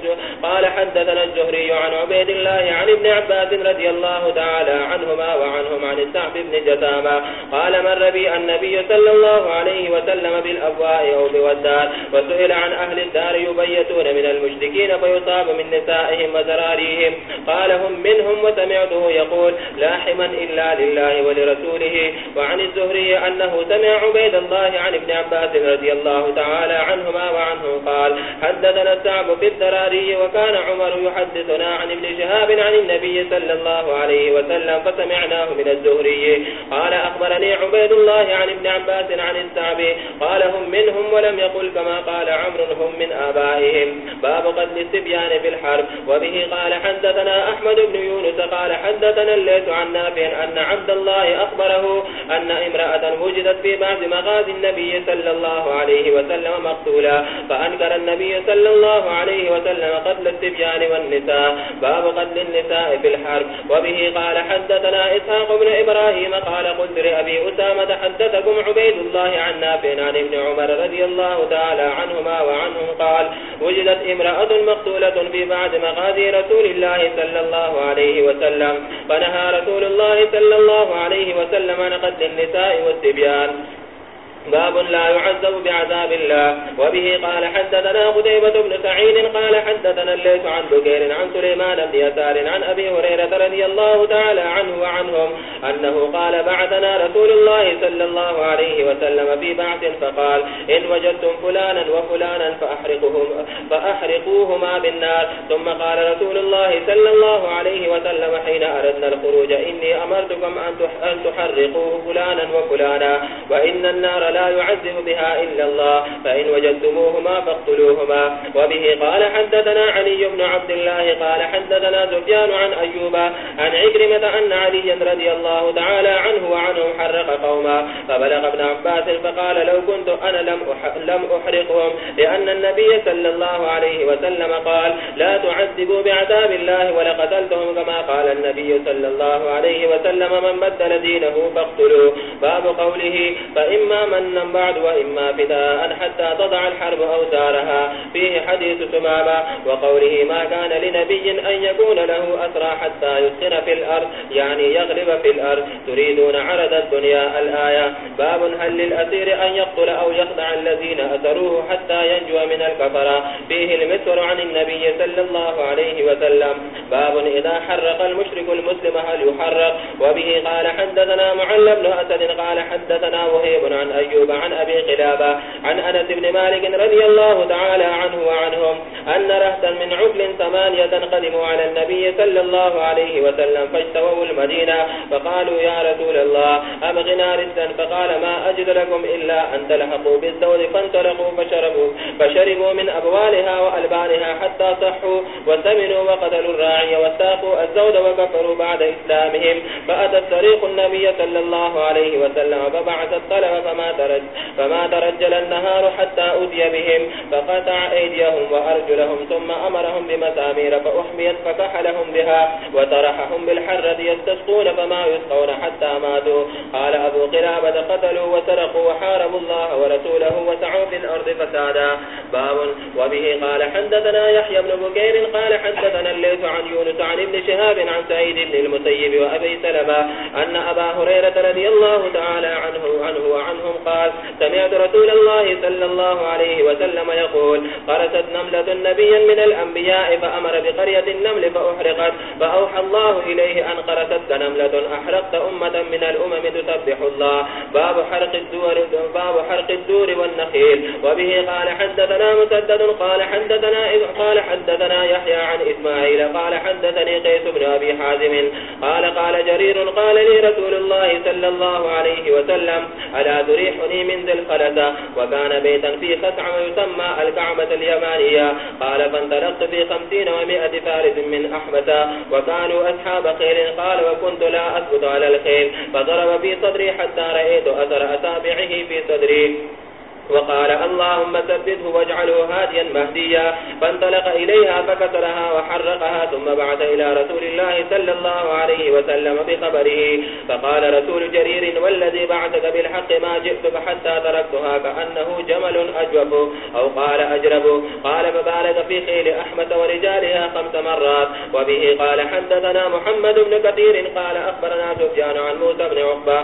قال حدثنا الزهري عن عبيد الله عن ابن عباس رضي الله تعالى عنهما وعنهم عن السعب بن جسامة. قال مر بي النبي صلى الله عليه وسلم بالأبواء أو بودار وسئل عن أهل الدار يبيتون من المشركين فيصاب من نسائهم وزراريهم. قال، هم منهم وسمعته يقول لا حما إلا لله ولرسوله. وعن الزهري أنه سمع عبيد الله عن ابن عباس رضي الله تعالى عنهما وعنه قال، حدثنا السعب في الدراري وكان عمر يحدثنا عن ابن شهاب عن النبي صلى الله عليه وسلم فسمعناه من الزهري. قال، أخبرني عبيد الله عن ابن عباس عن السعب قال هم منهم ولم يقل كما قال عمر هم من آبائهم. باب قتل السبيان في الحرب. وبه قال حدثنا أحمد بن يونس قال حدثنا الليس عن نافع أن عبد الله أخبره أن امرأة وجدت في بعض مغازي النبي صلى الله عليه وسلم مقتولا فأنكر النبي صلى الله عليه وسلم قتل السبيان والنساء. باب قتل النساء في الحرب. وبه قال حدثنا إسحاق بن إبراهيم قال قلت لأبي أسامة حدثكم عبيد الله عن نافع عن ابن عمر رضي الله تعالى عنهما وعنهم قال وجدت امرأة مقتولة في بعض مغازي رسول الله صلى الله عليه وسلم، فنهى رسول الله صلى الله عليه وسلم عن قتل النساء والسبيان باب لا يعذب بعذاب الله. وبه قال حدثنا قتيبة بن سعيد قال حدثنا الليث عن بكير عن سليمان بن يسار عن أبي هريرة رضي الله تعالى عنه وعنهم أنه قال بعثنا رسول الله صلى الله عليه وسلم في بعث فقال إن وجدتم فلانا وفلانا فأحرقهم فأحرقوهما بالنار. ثم قال رسول الله صلى الله عليه وسلم حين أردنا الخروج إني أمرتكم أن تحرقوا فلانا وفلانا وإن النار لا يعذب بها إلا الله فإن وجدتموهما فاقتلوهما. وبه قال حدثنا علي بن عبد الله قال حدثنا سفيان عن أيوب عن عكرمة أن عليا رضي الله تعالى عنه وعنه حرق قوما. فبلغ ابن عباس فقال لو كنت أنا لم, لم أحرقهم لأن النبي صلى الله عليه وسلم قال لا تعذبوا بعذاب الله ولقتلتهم كما قال النبي صلى الله عليه وسلم من بدل دينه فاقتلوا باب قوله فإما من منا بعد وإما فداء حتى تضع الحرب أوزارها. فيه حديث سمامة وقوله ما كان لنبي أن يكون له أسرى حتى يسخن في الأرض، يعني يغلب في الأرض. تريدون عرض الدنيا الآية. باب هل للأسير أن يقتل أو يخدع الذين أسروه حتى ينجو من الكفرة. فيه المسر عن النبي صلى الله عليه وسلم. باب إذا حرق المشرك المسلم هل يحرق؟ وبه قال حدثنا معلم بن أسد قال حدثنا وهيب عن أيوب أيوب عن أبي قلابة عن أنس بن مالك رضي الله تعالى عنه وعنهم أن رهتا من عقل ثمانية قدموا على النبي صلى الله عليه وسلم فاجتووا المدينة فقالوا يا رسول الله أبغنا رسا فقال ما أجد لكم إلا أن تلحقوا بالزود فانطلقوا فشربوا, فشربوا من أبوالها وألبانها حتى صحوا وثمنوا وقتلوا الراعي وساقوا الزود وكفروا بعد إسلامهم فأتى الطريق النبي صلى الله عليه وسلم فبعث الطلب فما ترج فما ترجل النهار حتى أذي بهم، فقطع أيديهم وأرجلهم، ثم أمرهم بمسامير فأحميت فكحلهم بها وترحهم بالحرة يستسقون فما يسقون حتى ماتوا. قال أبو قلابة، قتلوا وسرقوا وحاربوا الله ورسوله وسعوا في الأرض فسادا. باب وبه قال حدثنا يحيى بن بكير قال حدثنا الليث عن يونس عن ابن شهاب عن سعيد بن المسيب وأبي سلمة أن أبا هريرة رضي الله تعالى عنه عنه وعنهم قال سمعت رسول الله صلى الله عليه وسلم يقول قرست نملة نبيا من الأنبياء فأمر بقرية النمل فأحرقت، فأوحى الله إليه أن قرست نملة، أحرقت أمة من الأمم تسبح الله. باب حرق الدور باب حرق الدور والنخيل. وبه قال حدثنا حدثنا مسدد قال حدثنا قال حدثنا يحيى عن إسماعيل قال حدثني قيس بن أبي حازم قال قال جرير قال لي رسول الله صلى الله عليه وسلم، ألا تريحني من ذي الخلدة وكان بيتا في خسعة يسمى الكعبة اليمانية. قال، فانطلقت في خمسين ومائة فارس من أحمد. وكانوا أصحاب خير. قال، وكنت لا أثبت على الخير. فضرب في صدري حتى رأيت أثر أسابعه في صدري. وقال اللهم ثبته واجعله هاديا مهديا. فانطلق إليها فكسرها وحرقها، ثم بعث إلى رسول الله صلى الله عليه وسلم بخبره. فقال رسول جرير، والذي بعثك بالحق ما جئتك حتى تركتها كأنه جمل أجوف. أو قال أجرب. قال، فبالغ في خيل أحمد ورجالها خمس مرات. وبه قال، حدثنا محمد بن كثير. قال، أخبرنا سفيان عن موسى بن عقبة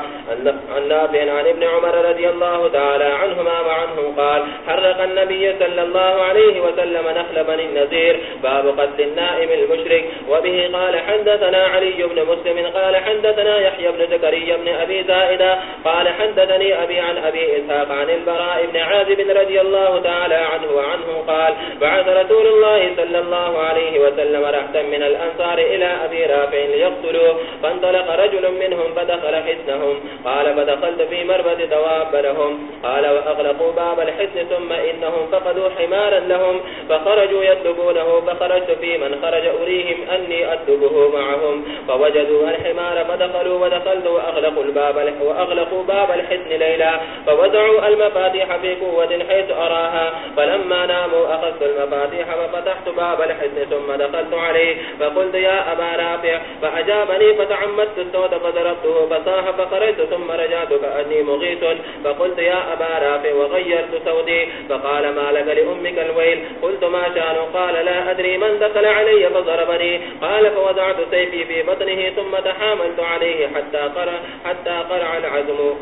عن نافع عن ابن عمر رضي الله تعالى عنهما عنه قال حرق النبي صلى الله عليه وسلم نخل بني النزير باب قتل النائم المشرك. وبه قال حدثنا علي بن مسلم، قال حدثنا يحيى بن زكريا بن أبي زائدة، قال حدثني أبي عن أبي إسحاق عن البراء بن عازب رضي الله تعالى عنه وعنه قال بعث رسول الله صلى الله عليه وسلم رحتا من الأنصار إلى أبي رافع ليقتلوه، فانطلق رجل منهم فدخل حسنهم قال فدخلت في مربد دواب لهم. قال وأغلق وأغلقوا باب الحسن ثم إنهم فقدوا حمارا لهم فخرجوا يدبونه فخرجت في من خرج أريهم أني أدبه معهم فوجدوا الحمار فدخلوا ودخلت وأغلقوا, الباب وأغلقوا باب الحسن ليلا فوزعوا المفاتيح في قوة حيث أراها فلما ناموا أخذت المفاتيح ففتحت باب الحسن ثم دخلت عليه فقلت يا أبا رافع فأجابني فتعمدت السود فضربته فصاح فخرجت ثم رجعت كأني مغيث فقلت يا أبا رافع تغيرت سودي فقال ما لك لأمك الويل؟ قلت ما شان قال لا أدري من دخل علي فضربني. قال فوضعت سيفي في بطنه ثم تحاملت عليه حتى قرع, حتى قرع العزم.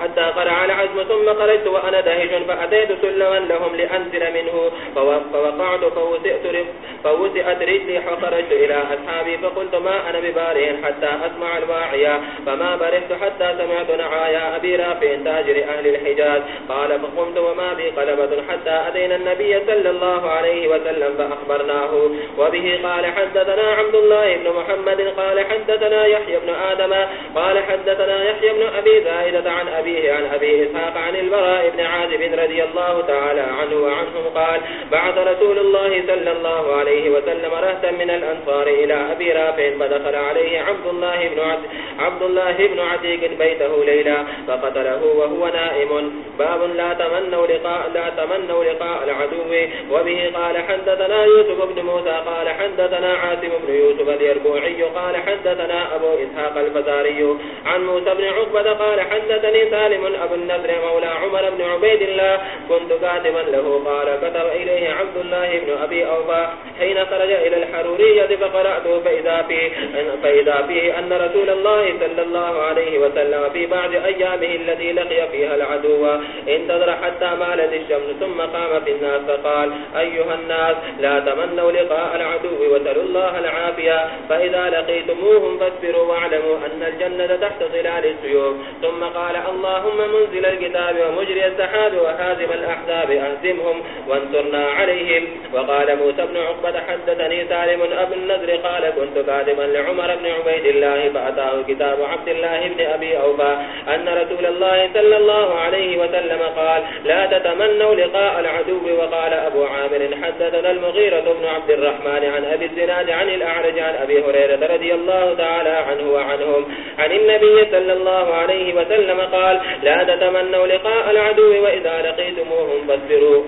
حتى قرع العزم ثم خرجت وأنا دهج فأتيت سلما لهم لأنزل منه. فوقعت فوسئت, فوسئت رجلي فخرجت إلى أصحابي فقلت ما أنا ببارئ حتى أسمع الواعية فما برحت حتى سمعت نعايا أبي رافع تاجر أهل الحجاز. قال فقمت وما بي قلبة حتى أتينا النبي صلى الله عليه وسلم فأخبرناه. وبه قال حدثنا عبد الله بن محمد قال حدثنا يحيى بن آدم قال حدثنا يحيى بن أبي زائدة عن أبي أبيه عن أبي إسحاق عن البراء بن عازب رضي الله تعالى عنه وعنهم قال بعث رسول الله صلى الله عليه وسلم رهتا من الأنصار إلى أبي رافع فدخل عليه عبد الله بن عد عبد الله بن عتيق بيته ليلا فقتله وهو نائم. باب لا تمنوا لقاء لا تمنوا لقاء العدو. وبه قال حدثنا يوسف بن موسى قال حدثنا عاصم بن يوسف اليربوعي قال حدثنا أبو إسحاق الفزاري. عن موسى بن عقبة قال حدثني سالم أبو النذر مولى عمر بن عبيد الله كنت كاتبا له قال كتب إليه عبد الله بن أبي أوفا حين خرج إلى الحرورية فقرأته فإذا فيه, فإذا فيه أن رسول الله صلى الله عليه وسلم في بعض أيامه الذي لقي فيها العدو انتظر حتى مالت الشمس ثم قام في الناس فقال أيها الناس لا تمنوا لقاء العدو وسلوا الله العافية. فإذا لقيتموهم فاسبروا واعلموا أن الجنة تحت ظلال السيوف. ثم قال الله اللهم منزل الكتاب ومجري السحاب وهازم الأحزاب أهزمهم وانصرنا عليهم. وقال موسى بن عقبة حدثني سالم أبو النذر قال كنت كاتبا لعمر بن عبيد الله فأتاه كتاب عبد الله بن أبي أوفا أن رسول الله صلى الله عليه وسلم قال لا تتمنوا لقاء العدو. وقال أبو عامر حدثنا المغيرة بن عبد الرحمن عن أبي الزناد عن الأعرج عن أبي هريرة رضي الله تعالى عنه وعنهم عن النبي صلى الله عليه وسلم قال قال لا تتمنوا لقاء العدو وإذا لقيتموهم فاصبروا.